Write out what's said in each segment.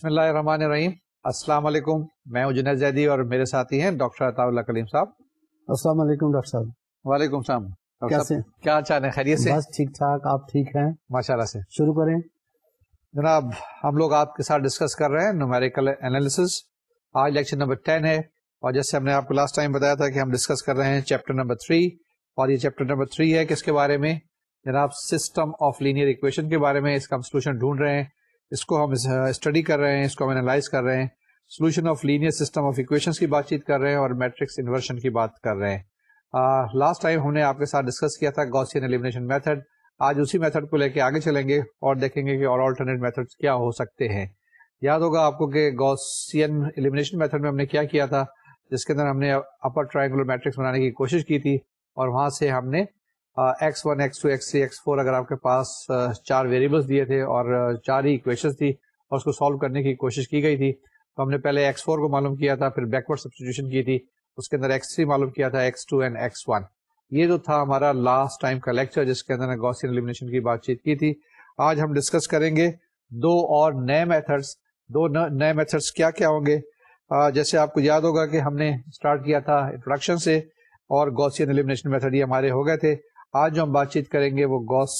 بسم اللہ الرحمن الرحیم السلام علیکم میں اجنید زیدی اور میرے ساتھی ہیں ڈاکٹر عطا اللہ کلیم صاحب السلام علیکم ڈاکٹر صاحب وعلیکم السلام کیا ہے خیریت سے ٹھیک ٹھیک ٹھاک آپ ہیں سے شروع کریں جناب ہم لوگ آپ کے ساتھ ڈسکس کر رہے ہیں نومیریکل آج لیکچر نمبر ٹین ہے اور جیسے ہم نے آپ کو لاسٹ ٹائم بتایا تھا کہ ہم ڈسکس کر رہے ہیں چیپٹر نمبر تھری اور یہ چیپٹر نمبر تھری ہے کس کے بارے میں جناب سسٹم آف لینئر اکویشن کے بارے میں اس کا ہم سولوشن ڈھونڈ رہے ہیں اس کو ہم اسٹڈی کر رہے ہیں اس کو ہم انالائز کر رہے ہیں solution of linear system of equation کی بات چیت کر رہے ہیں اور میٹرکس انورشن کی بات کر رہے ہیں لاسٹ ٹائم ہم نے آپ کے ساتھ ڈسکس کیا تھا گوسین ایلیمنیشن میتھڈ آج اسی میتھڈ کو لے کے آگے چلیں گے اور دیکھیں گے کہ اور آلٹرنیٹ میتھڈ کیا ہو سکتے ہیں یاد ہوگا آپ کو کہ گوسین ایلیمنیشن میتھڈ میں ہم نے کیا کیا تھا جس کے اندر ہم نے اپر ٹرائنگولر میٹرکس بنانے کی کوشش کی تھی اور وہاں سے ہم نے اگر آپ کے پاس چار ویریبلس دیے تھے اور چار ہی اکویشن تھی اور اس کو سالو کرنے کی کوشش کی گئی تھی تو ہم نے ایکس فور کو معلوم کیا تھا پھر بیکورڈ سبسٹیوشن کی تھی اس کے اندر معلوم کیا تھا تھا ٹو اینڈ ایکس یہ جو ہمارا لاسٹ ٹائم کا لیکچر جس کے اندر گوسین کی بات چیت کی تھی آج ہم ڈسکس کریں گے دو اور نئے میتھڈس دو نئے میتھڈس کیا کیا ہوں گے جیسے آپ کو یاد ہوگا کہ ہم نے اسٹارٹ کیا تھا انٹروڈکشن سے اور گوسین ایلیمنیشن میتھڈ یہ ہمارے ہو گئے تھے آج جو ہم بات چیت کریں گے وہ گوس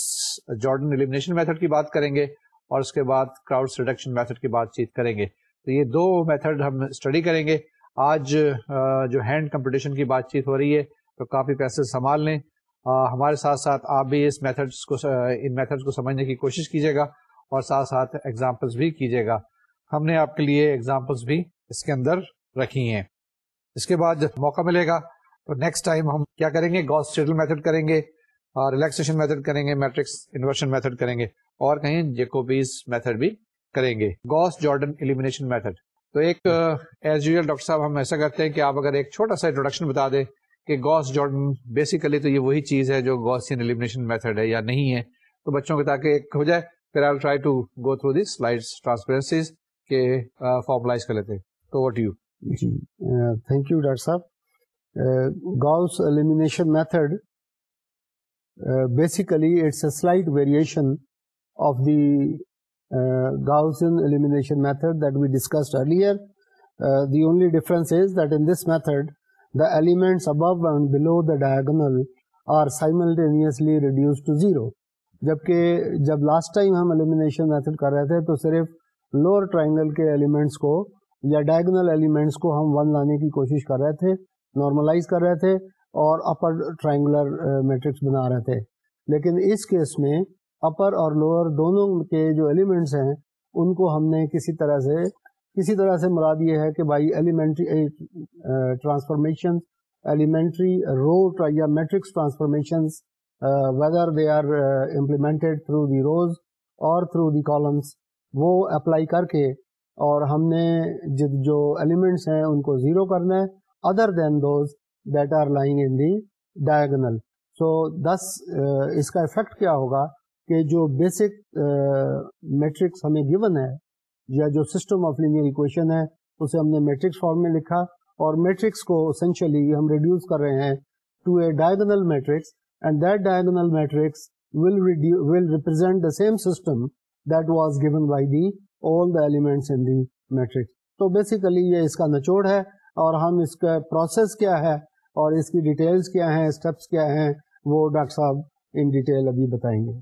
جارڈن ایلیمنیشن میتھڈ کی بات کریں گے اور اس کے بعد کراؤڈ ریڈکشن میتھڈ کی بات چیت کریں گے تو یہ دو میتھڈ ہم اسٹڈی کریں گے آج جو ہینڈ کمپٹیشن کی بات چیت ہو رہی ہے تو کافی پیسے سنبھال لیں ہمارے ساتھ ساتھ آپ بھی اس میتھڈس کو ان میتھڈ کو سمجھنے کی کوشش کیجیے گا اور ساتھ ساتھ ایگزامپلس بھی کیجیے گا ہم نے آپ کے لیے ایگزامپلس بھی اس کے اندر رکھی ہیں اس کے بعد موقع ملے گا تو نیکسٹ ٹائم ہم کیا کریں گے گوس چیڈل میتھڈ کریں گے ریلیکسیشن میتھڈ کریں گے میٹرکس انورشن میتھڈ کریں گے اور کہیں جیکوبیز میتھڈ بھی کریں گے گوس جارڈن ایلیمینیشن میتھڈ تو ایک ایز uh, یوزل ڈاکٹر صاحب ہم ایسا کرتے ہیں کہ آپ اگر ایک چھوٹا سا انٹروڈکشن بتا دیں کہ گوس جارڈن بیسیکلی تو یہ وہی چیز ہے جو گوسین ایلیمینیشن میتھڈ ہے یا نہیں ہے تو بچوں کے تاکہ ایک ہو جائے پھر I try to go through the slide transparencies کے فارملائز uh, کر لیتے تو واٹ یو جی تھینک uh, یو ڈاکٹر صاحب Gauss elimination method basically it's a slight variation of the Gaussian elimination method that that we discussed earlier the only difference is in this method the elements above and below the diagonal are simultaneously reduced to zero جبکہ جب last time ہم elimination method کر رہے تھے تو صرف lower triangle کے elements کو یا ڈائگنل ایلیمنٹس کو ہم ون لانے کی کوشش کر رہے تھے نارملائز کر رہے تھے اور اپر ٹرائنگولر میٹرکس بنا رہے تھے لیکن اس کیس میں اپر اور لوور دونوں کے جو ایلیمنٹس ہیں ان کو ہم نے کسی طرح سے کسی طرح سے مراد یہ ہے کہ بھائی ایلیمنٹری ٹرانسفارمیشن ایلیمنٹری رو یا matrix transformations whether they are implemented through the rows اور تھرو دی کالمس وہ اپلائی کر کے اور ہم نے جو ایلیمنٹس ہیں ان کو زیرو کرنا ہے other than those so this اس کا افیکٹ کیا ہوگا کہ جو بیسک میٹرکس ہمیں گیون ہے یا جو سسٹم میٹرکس فارم میں لکھا اور میٹرکس کو بیسیکلی یہ اس کا نچوڑ ہے اور ہم اس کا پروسیس کیا ہے اور اس کی ڈیٹیلز کیا ہیں اسٹیپس کیا ہیں وہ ڈاکٹر صاحب ان ڈیٹیل ابھی بتائیں گے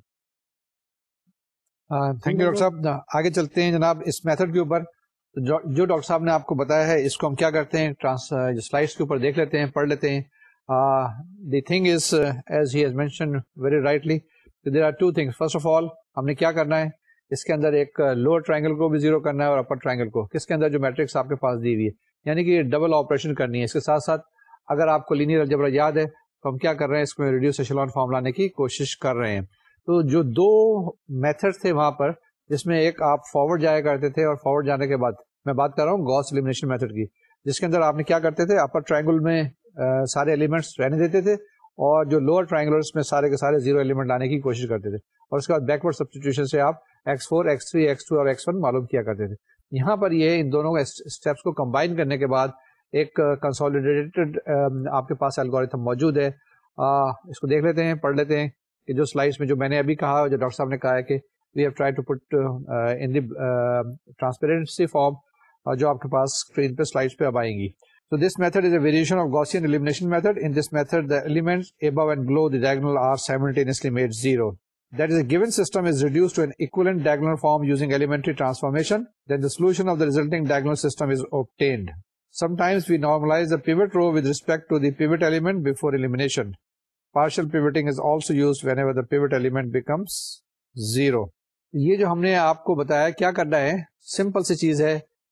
تھینک یو ڈاکٹر صاحب آگے چلتے ہیں جناب اس میتھڈ کے اوپر جو ڈاکٹر صاحب نے آپ کو بتایا ہے اس کو ہم کیا کرتے ہیں سلائڈس کے اوپر دیکھ لیتے ہیں پڑھ لیتے ہیں the thing is as has mention very rightly there are two first of all ہم نے کیا کرنا ہے اس کے اندر ایک لوور ٹرائنگل کو بھی زیرو کرنا ہے اور اپر ٹرائنگل کو کس کے اندر جو میٹرکس آپ کے پاس دی ہوئی ہے یعنی کہ ڈبل آپریشن کرنی ہے اس کے ساتھ ساتھ اگر آپ کو لینئر الجبرا یاد ہے تو ہم کیا کر رہے ہیں اس کو ریڈیو فارم لانے کی کوشش کر رہے ہیں تو جو دو میتھڈ تھے وہاں پر جس میں ایک آپ فارورڈ جایا کرتے تھے اور فارورڈ جانے کے بعد میں بات کر رہا ہوں گوس ایلیمنیشن میتھڈ کی جس کے اندر آپ نے کیا کرتے تھے اپر ٹرائنگل میں سارے ایلیمنٹس رہنے دیتے تھے اور جو لوور ٹرائنگلرس میں سارے کے سارے زیرو ایلیمنٹ لانے کی کوشش کرتے تھے اور اس کے بعد بیکورڈ سبسٹیوشن سے آپ x four x three x two اور ایکس ون معلوم کیا کرتے تھے یہاں پر یہ ان دونوں اسٹیپس کو کمبائن کرنے کے بعد ایک کنسالیڈیٹڈ um, آپ کے پاس الگوریتھم موجود ہے اس کو دیکھ لیتے ہیں پڑھ لیتے ہیں کہ جو سلائیڈس میں جو میں نے ابھی کہا جو ڈاکٹر صاحب نے کہا ہے کہ we have try to put in the transparency form جو آپ کے پاس اسکرین پہ سلائڈس پہ اب آئیں گی تو this method is a variation of Gaussian elimination method in this method the element above and below the diagonal are simultaneously made zero That is a given system is reduced to an equivalent diagonal form using elementary transformation. Then the solution of the resulting diagonal system is obtained. Sometimes we normalize the the the pivot pivot pivot row with respect to element element before elimination. Partial pivoting is also used whenever becomes zero.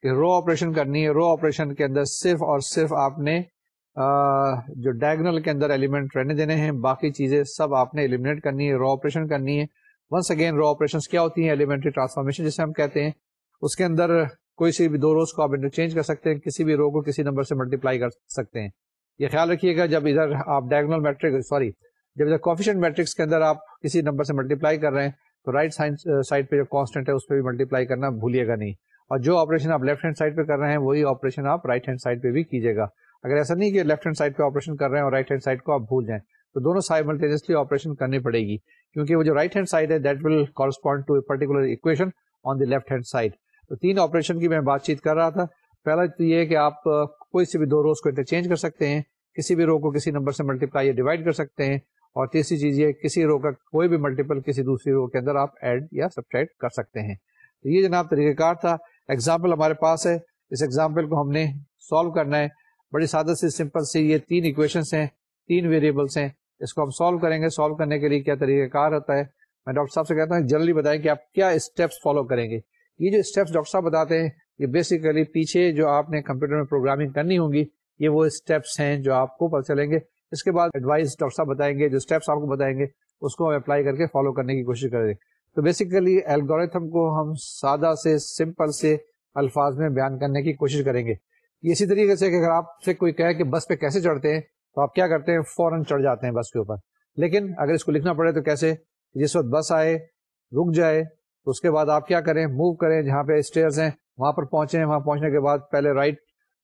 Row operation کرنی ہے row operation کے اندر صرف اور صرف آپ نے جو diagonal کے اندر ایلیمنٹ رہنے دینے ہیں باقی چیزیں سب آپ نے ایلیمنیٹ کرنی ہے رو آپریشن کرنی ہے ونس اگین رو آپریشن کیا ہوتی ہیں ایلیمنٹری ٹرانسفارمیشن جسے ہم کہتے ہیں اس کے اندر کوئی بھی دو روز کو آپ انٹرچینج کر سکتے ہیں کسی بھی رو کو کسی نمبر سے ملٹیپلائی کر سکتے ہیں یہ خیال رکھیے گا جب ادھر آپ ڈائگنل میٹرک سوری جب ادھر کوفیشن میٹرکس کے اندر آپ کسی نمبر سے ملٹیپلائی کر رہے ہیں تو رائٹ سائڈ uh, پہ جو کانسٹنٹ ہے اس پہ بھی ملٹیپلائی کرنا بھولیے گا نہیں اور جو آپریشن آپ لیفٹ ہینڈ سائڈ پہ کر رہے ہیں وہی آپریشن آپ رائٹ ہینڈ سائڈ پہ بھی کیجیے گا اگر ایسا نہیں کہ لیفٹ ہینڈ سائڈ پہ آپریشن کر رہے ہیں اور رائٹ ہینڈ سائڈ کو آپ بھول جائیں تو دونوں سائڈ ملٹیجسلی آپریشن کرنی پڑے گی کیونکہ وہ جو رائٹ ہینڈ سائڈ ہے that will correspond to particular equation on the left hand side تو تین آپریشن کی میں بات چیت کر رہا تھا پہلا تو یہ کہ آپ کوئی سے بھی دو روز کو انٹرچینج کر سکتے ہیں کسی بھی رو کو کسی نمبر سے ملٹیپلائی یا ڈیوائڈ کر سکتے ہیں اور تیسری چیز یہ کسی رو کا کوئی بھی ملٹیپل کسی دوسری رو کے اندر آپ ایڈ یا سبٹریکٹ کر سکتے ہیں تو یہ جناب طریقہ کار تھا ایگزامپل ہمارے پاس ہے اس ایگزامپل کو ہم نے سالو کرنا ہے بڑی سادہ سے سمپل سے یہ تین ایکویشنس ہیں تین ویریبلس ہیں اس کو ہم سالو کریں گے سالو کرنے کے لیے کیا طریقہ کار ہوتا ہے میں ڈاکٹر صاحب سے کہتا ہوں جنرلی بتائیں کہ آپ کیا اسٹیپس فالو کریں گے یہ جو اسٹیپس ڈاکٹر صاحب بتاتے ہیں یہ بیسیکلی پیچھے جو آپ نے کمپیوٹر میں پروگرامنگ کرنی ہوگی یہ وہ اسٹیپس ہیں جو آپ کو پتہ چلیں گے اس کے بعد ایڈوائز ڈاکٹر صاحب بتائیں گے جو اسٹیپس آپ کو بتائیں گے اس کو ہم اپلائی کر کے فالو کرنے کی کوشش کریں گے تو بیسیکلی الگوریتھم کو ہم سادہ سے سمپل سے الفاظ میں بیان کرنے کی کوشش کریں گے اسی طریقے سے کہ اگر آپ سے کوئی کہے کہ بس پہ کیسے چڑھتے ہیں تو آپ کیا کرتے ہیں فوراً چڑھ جاتے ہیں بس کے اوپر لیکن اگر اس کو لکھنا پڑے تو کیسے جس وقت بس آئے رک جائے تو اس کے بعد آپ کیا کریں موو کریں جہاں پہ اسٹیئرس ہیں وہاں پر پہنچیں وہاں پہنچنے کے بعد پہلے رائٹ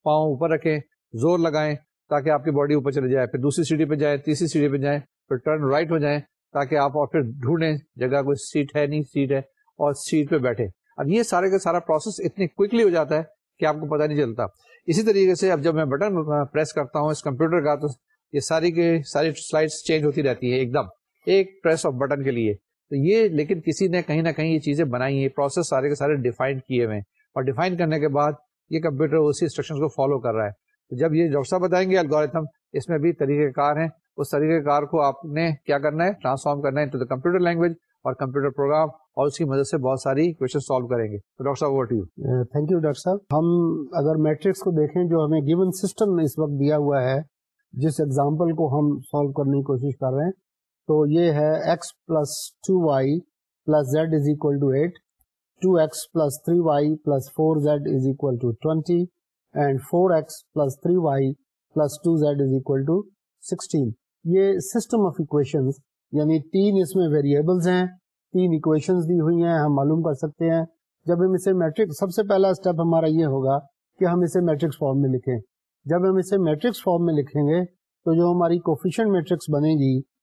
پاؤں اوپر رکھیں زور لگائیں تاکہ آپ کی باڈی اوپر چلے جائے پھر دوسری سیڑھی پہ جائیں تیسری سیڑھی پہ جائیں پھر ٹرن رائٹ ہو جائیں تاکہ آپ اور پھر ڈھونڈیں جگہ کوئی سیٹ ہے نہیں سیٹ ہے اور سیٹ پہ بیٹھے اب یہ سارے کا سارا پروسیس اتنی کوکلی ہو جاتا ہے کہ آپ کو پتہ نہیں چلتا اسی طریقے سے اب جب میں بٹن پریس کرتا ہوں اس کمپیوٹر کا تو یہ ساری کے ساری سلائڈس چینج ہوتی رہتی ہے ایک دم ایک پریس آف بٹن کے لیے تو یہ لیکن کسی نے کہیں نہ کہیں یہ چیزیں بنائی ہیں پروسیس سارے کے سارے ڈیفائن کیے ہوئے ہیں اور ڈیفائن کرنے کے بعد یہ کمپیوٹر اسی انسٹرکشن کو فالو کر رہا ہے تو جب یہ ڈاکٹر صاحب بتائیں گے اس میں بھی طریقہ کار ہیں اس طریقہ کار کو آپ نے کیا کرنا ہے ٹرانسفارم کرنا ہے تو دا کمپیوٹر لینگویج اور کمپیوٹر پروگرام اور اس کی مدد سے بہت ساری کوشچن سالو کریں گے تو ڈاکٹر صاحب what you thank you doctor صاحب ہم اگر میٹرکس کو دیکھیں جو ہمیں گیون سسٹم نے اس وقت دیا ہوا ہے جس ایگزامپل کو ہم سالو کرنے کی کوشش کر رہے ہیں تو یہ ہے x plus two y plus z is equal to eight two x plus three y plus four z is equal to twenty and four x plus three y plus two z is equal to sixteen یہ system of equation یعنی تین اس میں variables ہیں تین equation دی ہوئی ہیں ہم معلوم کر سکتے ہیں جب ہم اسے میٹرک سب سے پہلا اسٹیپ ہمارا یہ ہوگا کہ ہم اسے میٹرکس فارم میں لکھیں جب ہم اسے میٹرکس فارم میں لکھیں گے تو جو ہماری کوفیشن میٹرکس بنے گی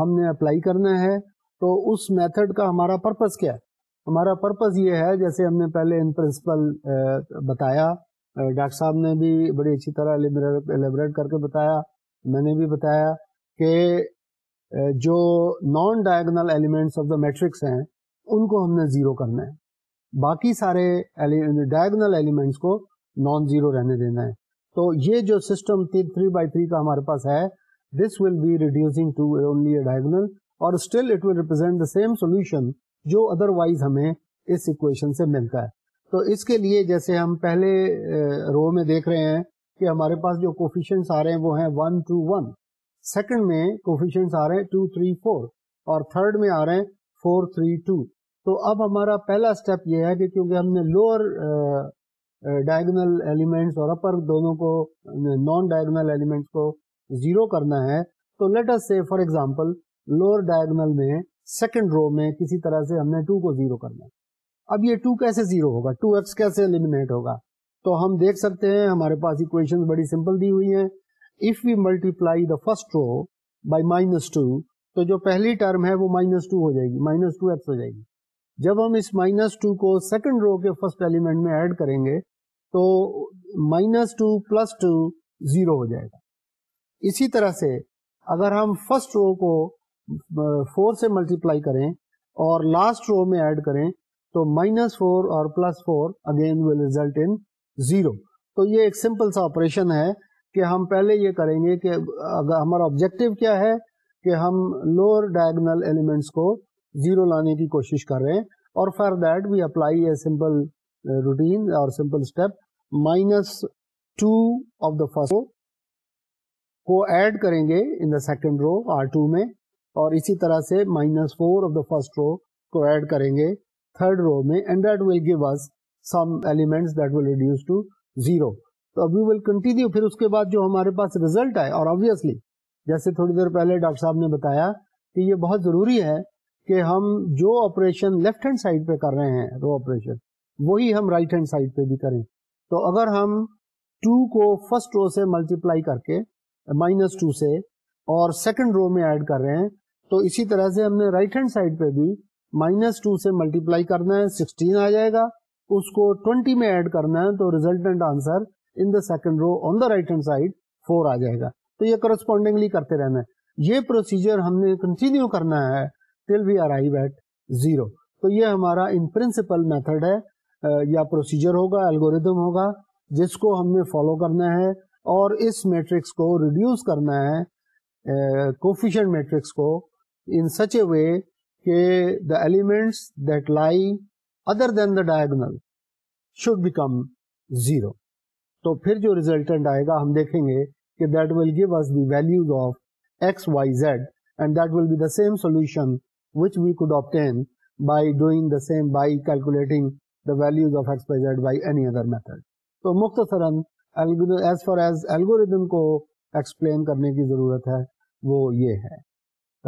ہم نے اپلائی کرنا ہے تو اس میتھڈ کا ہمارا پرپز کیا ہے ہمارا پرپز یہ ہے جیسے ہم نے پہلے ان پرنسپل بتایا ڈاکٹر صاحب نے بھی بڑی اچھی طرح ایلیبریٹ کر کے بتایا میں نے بھی بتایا کہ جو non diagonal elements of the matrix ہیں ان کو ہم نے زیرو کرنا ہے باقی سارے ڈائگنل ایلیمنٹس کو نان زیرو رہنے دینا ہے تو یہ جو سسٹم تھری بائی تھری کا ہمارے پاس ہے جو ادر وائز ہمیں اس equation سے ملتا ہے تو اس کے لیے جیسے ہم پہلے رو میں دیکھ رہے ہیں کہ ہمارے پاس جو کوفیشنس آ رہے ہیں وہ ہیں ون ٹو ون سیکنڈ میں کوفیشنس آ رہے ہیں ٹو تھری فور اور تھرڈ میں آ رہے ہیں فور تھری تو اب ہمارا پہلا اسٹیپ یہ ہے کہ کیونکہ ہم نے لوور ڈائگنل ایلیمنٹس اور اپر دونوں کو نان ڈائگنل ایلیمنٹس کو زیرو کرنا ہے تو لیٹر سے فار ایگزامپل لوور ڈائگنل میں سیکنڈ رو میں کسی طرح سے ہم نے ٹو کو زیرو کرنا ہے اب یہ ٹو کیسے زیرو ہوگا ٹو ایکس کیسے المینیٹ ہوگا تو ہم دیکھ سکتے ہیں ہمارے پاس اکویشن بڑی سمپل دی ہوئی ہیں if we multiply the first row by minus two تو جو پہلی ٹرم ہے وہ مائنس ٹو ہو جائے گی مائنس ٹو ایکس ہو جائے گی جب ہم اس مائنس ٹو کو سیکنڈ رو کے فرسٹ ایلیمنٹ میں ایڈ کریں گے تو minus two plus two zero ہو جائے گا اسی طرح سے اگر ہم فرسٹ رو کو فور سے ملٹیپلائی کریں اور لاسٹ رو میں ایڈ کریں تو مائنس فور اور plus four again will result in zero تو یہ ایک سمپل سا آپریشن ہے کہ ہم پہلے یہ کریں گے کہ اگر ہمارا آبجیکٹو کیا ہے کہ ہم لوور ڈائگنل ایلیمنٹس کو زیرو لانے کی کوشش کر رہے ہیں اور for that we apply a simple routine اور simple step minus two of the first کو ایڈ کریں گے in the second row R two میں اور اسی طرح سے minus four of the first row کو ایڈ کریں گے تھرڈ رو میں اینڈ دیٹ ول گیو اس کے بعد جو ہمارے پاس ریزلٹ آئے اور آبویسلی جیسے تھوڑی دیر پہلے ڈاکٹر صاحب نے بتایا کہ یہ بہت ضروری ہے کہ ہم جو آپریشن لیفٹ ہینڈ سائڈ پہ کر رہے ہیں رو آپریشن وہی ہم رائٹ ہینڈ سائڈ پہ بھی کریں تو اگر ہم ٹو کو فرسٹ رو سے ملٹیپلائی کر کے مائنس ٹو سے اور سیکنڈ رو میں ایڈ کر رہے ہیں تو اسی طرح سے ہم نے رائٹ ہینڈ سائڈ پہ بھی مائنس ٹو سے ملٹی پلائی کرنا ہے سکسٹین آ جائے گا اس کو ٹوینٹی میں ایڈ کرنا ہے تو resultant answer in the second row on the right hand side four آ جائے گا تو یہ کرسپونڈنگلی کرتے رہنا ہے یہ پروسیجر ہم نے کنٹینیو کرنا ہے till we arrive at zero تو یہ ہمارا ان پرنسپل میتھڈ ہے یا پروسیجر ہوگا الگوریدم ہوگا جس کو ہم نے فالو کرنا ہے اور اس میٹرکس کو ریڈیوس کرنا ہے کوفیشنٹ میٹرکس کو ان سچ اے وے کہ the elements that lie other than the diagonal should become zero تو پھر جو ریزلٹنٹ آئے گا ہم دیکھیں گے کہ that will give us the values of x y z and that will be the same solution which we could obtain by doing the same by calculating the values of x y z by any other method تو مختصراً as far as algorithm کو explain کرنے کی ضرورت ہے وہ یہ ہے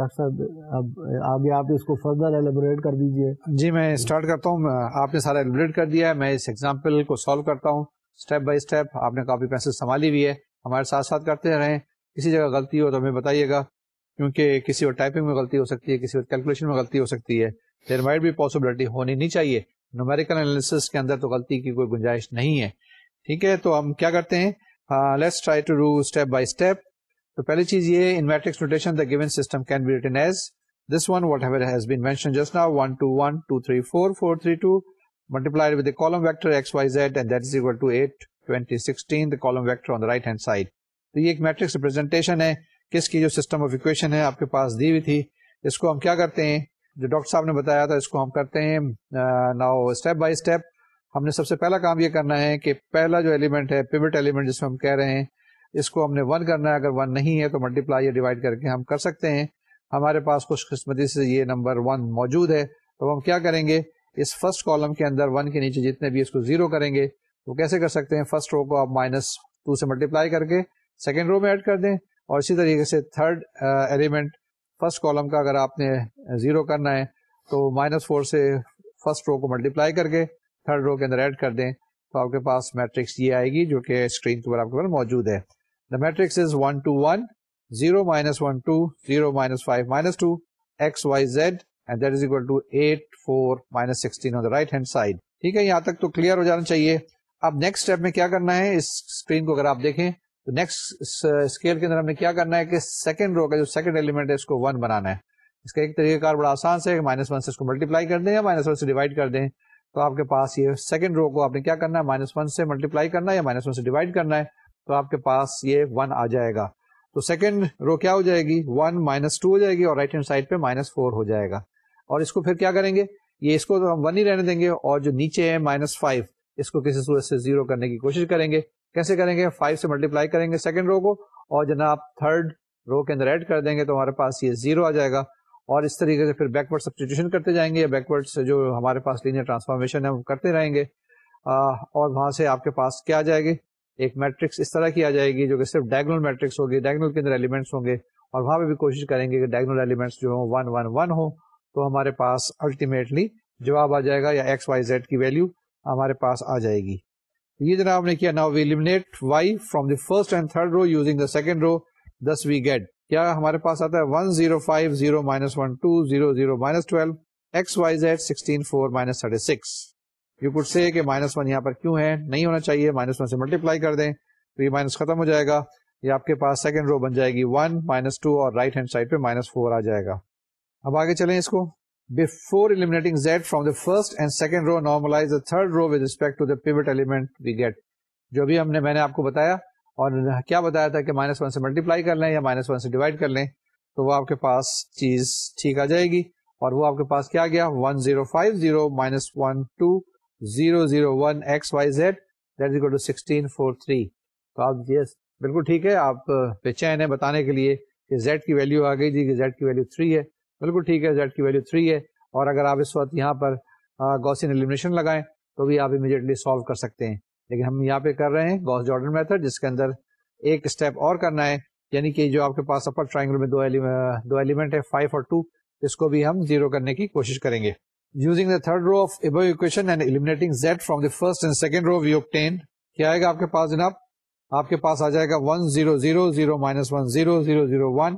اب آگے آپ اس کو فردر ایلیبریٹ کر دیجئے جی میں اسٹارٹ کرتا ہوں آپ نے سارا ایلیبریٹ کر دیا ہے میں اس ایگزامپل کو سالو کرتا ہوں اسٹیپ بائی اسٹیپ آپ نے کافی پیسے سنبھالی ہوئی ہے ہمارے ساتھ ساتھ کرتے رہیں کسی جگہ غلطی ہو تو ہمیں بتائیے گا کیونکہ کسی اور ٹائپنگ میں غلطی ہو سکتی ہے کسی اور کیلکولیشن میں غلطی ہو سکتی ہے دیر مائٹ بھی پاسبلٹی ہونی نہیں چاہیے نومیریکل انالیسس کے اندر تو غلطی کی کوئی گنجائش نہیں ہے ٹھیک ہے تو ہم کیا کرتے ہیں let's try to do step by step تو پہلی چیز یہ in matrix notation the given system can be written as this one whatever has been mention just now one two one two three four four three two multiplied with column vector x y z and that is equal to eight twenty sixteen the column vector on the right hand side تو یہ ایک matrix representation ہے کس کی جو system of equation ہے آپ کے پاس دی ہوئی تھی اس کو ہم کیا کرتے ہیں جو ڈاکٹر صاحب نے بتایا تھا اس کو ہم کرتے ہیں ناؤ اسٹیپ بائی اسٹیپ ہم نے سب سے پہلا کام یہ کرنا ہے کہ پہلا جو ایلیمنٹ ہے پیوٹ ایلیمنٹ جس میں ہم کہہ رہے ہیں اس کو ہم نے ون کرنا ہے اگر ون نہیں ہے تو ملٹی پلائی یا ڈیوائڈ کر کے ہم کر سکتے ہیں ہمارے پاس خوش قسمتی سے یہ نمبر ون موجود ہے تو ہم کیا کریں گے اس فرسٹ کالم کے اندر ون کے نیچے جتنے بھی اس کو زیرو کریں گے وہ کیسے کر سکتے ہیں فرسٹ رو کو آپ مائنس ٹو سے ملٹی پلائی کر کے سیکنڈ رو میں ایڈ کر دیں اور اسی طریقے سے تھرڈ ایلیمنٹ فرسٹ کالم کا اگر آپ نے زیرو کرنا ہے تو مائنس فور سے فرسٹ رو کو ملٹی پلائی کر کے تھرڈ رو کے اندر ایڈ کر دیں تو آپ کے پاس میٹرکس یہ آئے گی جو کہ اسکرین کے اوپر آپ کے پاس موجود ہے the matrix is one two one zero minus one two zero minus five minus two x y z and that is equal to eight four minus sixteen on the right hand side ٹھیک ہے یہاں تک تو clear ہو جانا چاہیے اب next step میں کیا کرنا ہے اس اسکرین کو اگر آپ دیکھیں تو نیکسٹ اسکیل کے اندر ہم نے کیا کرنا ہے کہ سیکنڈ رو کا جو سیکنڈ ایلیمنٹ ہے اس کو ون بنانا ہے اس کا ایک طریقہ کار بڑا آسان سے مائنس ون سے اس کو ملٹیپلائی کر دیں یا مائنس ون سے ڈیوائڈ کر دیں تو آپ کے پاس یہ سیکنڈ رو کو آپ نے کیا کرنا ہے مائنس ون سے ملٹیپلائی کرنا ہے یا مائنس ون سے ڈیوائڈ کرنا ہے تو آپ کے پاس یہ ون آ جائے گا تو سیکنڈ رو کیا ہو جائے گی ون مائنس ٹو ہو جائے گی اور رائٹ ہینڈ سائڈ پہ مائنس فور ہو جائے گا اور اس کو پھر کیا کریں گے یہ اس کو ہم ون ہی رہنے دیں گے اور جو نیچے ہے مائنس فائیو اس کو کسی صورت سے زیرو کرنے کی کوشش کریں گے کیسے کریں گے فائیو سے ملٹیپلائی کریں گے سیکنڈ رو کو اور جناب تھرڈ رو کے اندر ایڈ کر دیں گے تو ہمارے پاس یہ زیرو آ جائے گا اور اس طریقے سے پھر بیکورڈ کرتے جائیں گے سے جو ہمارے پاس لینئر ٹرانسفارمیشن ہے وہ کرتے رہیں گے اور وہاں سے آپ کے پاس کیا آ جائے گی ایک میٹرکس اس طرح کی آ جائے گی جو کہ صرف ڈائگنل میٹرکس ہوگی ڈائگنل کے اندر ایلیمنٹس ہوں گے اور وہاں پہ بھی کوشش کریں گے کہ ڈائگنل ایلیمنٹس جو ہوں ون ون ون ہوں تو ہمارے پاس الٹیمیٹلی جواب آ جائے گا یا ایکس وائی زیڈ کی ویلو ہمارے پاس آ جائے گی یہ جناب نے کیا now we eliminate y from the first and third row using the second row this we get یا ہمارے پاس آتا ہے one zero five zero minus one two zero zero minus twelve x y z sixteen four minus thirty six you could say کہ minus one یہاں پر کیوں ہے نہیں ہونا چاہیے مائنس ون سے ملٹیپلائی کر دیں تو یہ مائنس ختم ہو جائے گا یہ آپ کے پاس سیکنڈ رو بن جائے گی ون مائنس ٹو اور رائٹ ہینڈ سائڈ پہ مائنس فور آ جائے گا اب آگے چلیں اس کو before eliminating z from the first and second row normalise third row with respect to the pivot element we get جو بھی ہم نے میں نے آپ کو بتایا اور کیا بتایا تھا کہ مائنس ون سے ملٹی پلائی کر لیں یا مائنس ون سے ڈیوائڈ کر لیں تو وہ آپ کے پاس چیز ٹھیک آ جائے گی اور وہ آپ کے پاس کیا گیا one zero five zero minus one two zero zero one x y z that to sixteen four three تو آپ یس بالکل ٹھیک ہے آپ بے چین ہے بتانے کے لیے کہ زیڈ کی ویلیو آ گئی جی کہ زیڈ کی ویلیو تھری ہے بالکل ٹھیک ہے زیڈ کی ویلیو تھری ہے اور اگر آپ اس وقت یہاں پر گوسین ایلیمنیشن لگائیں تو بھی آپ امیڈیٹلی سالو کر سکتے ہیں لیکن ہم یہاں پہ کر رہے ہیں گوس جارڈن میتھڈ جس کے اندر ایک اسٹیپ اور کرنا ہے یعنی کہ جو آپ کے پاس اپر ٹرائنگل میں دو ایلیمنٹ ہے فائیو اور ٹو اس کو بھی ہم زیرو کرنے کی کوشش کریں گے using the third row row of and and eliminating z from first second we obtain کیا آئے گا آپ کے پاس جناب آپ کے پاس آ جائے گا one zero zero zero minus one zero zero zero one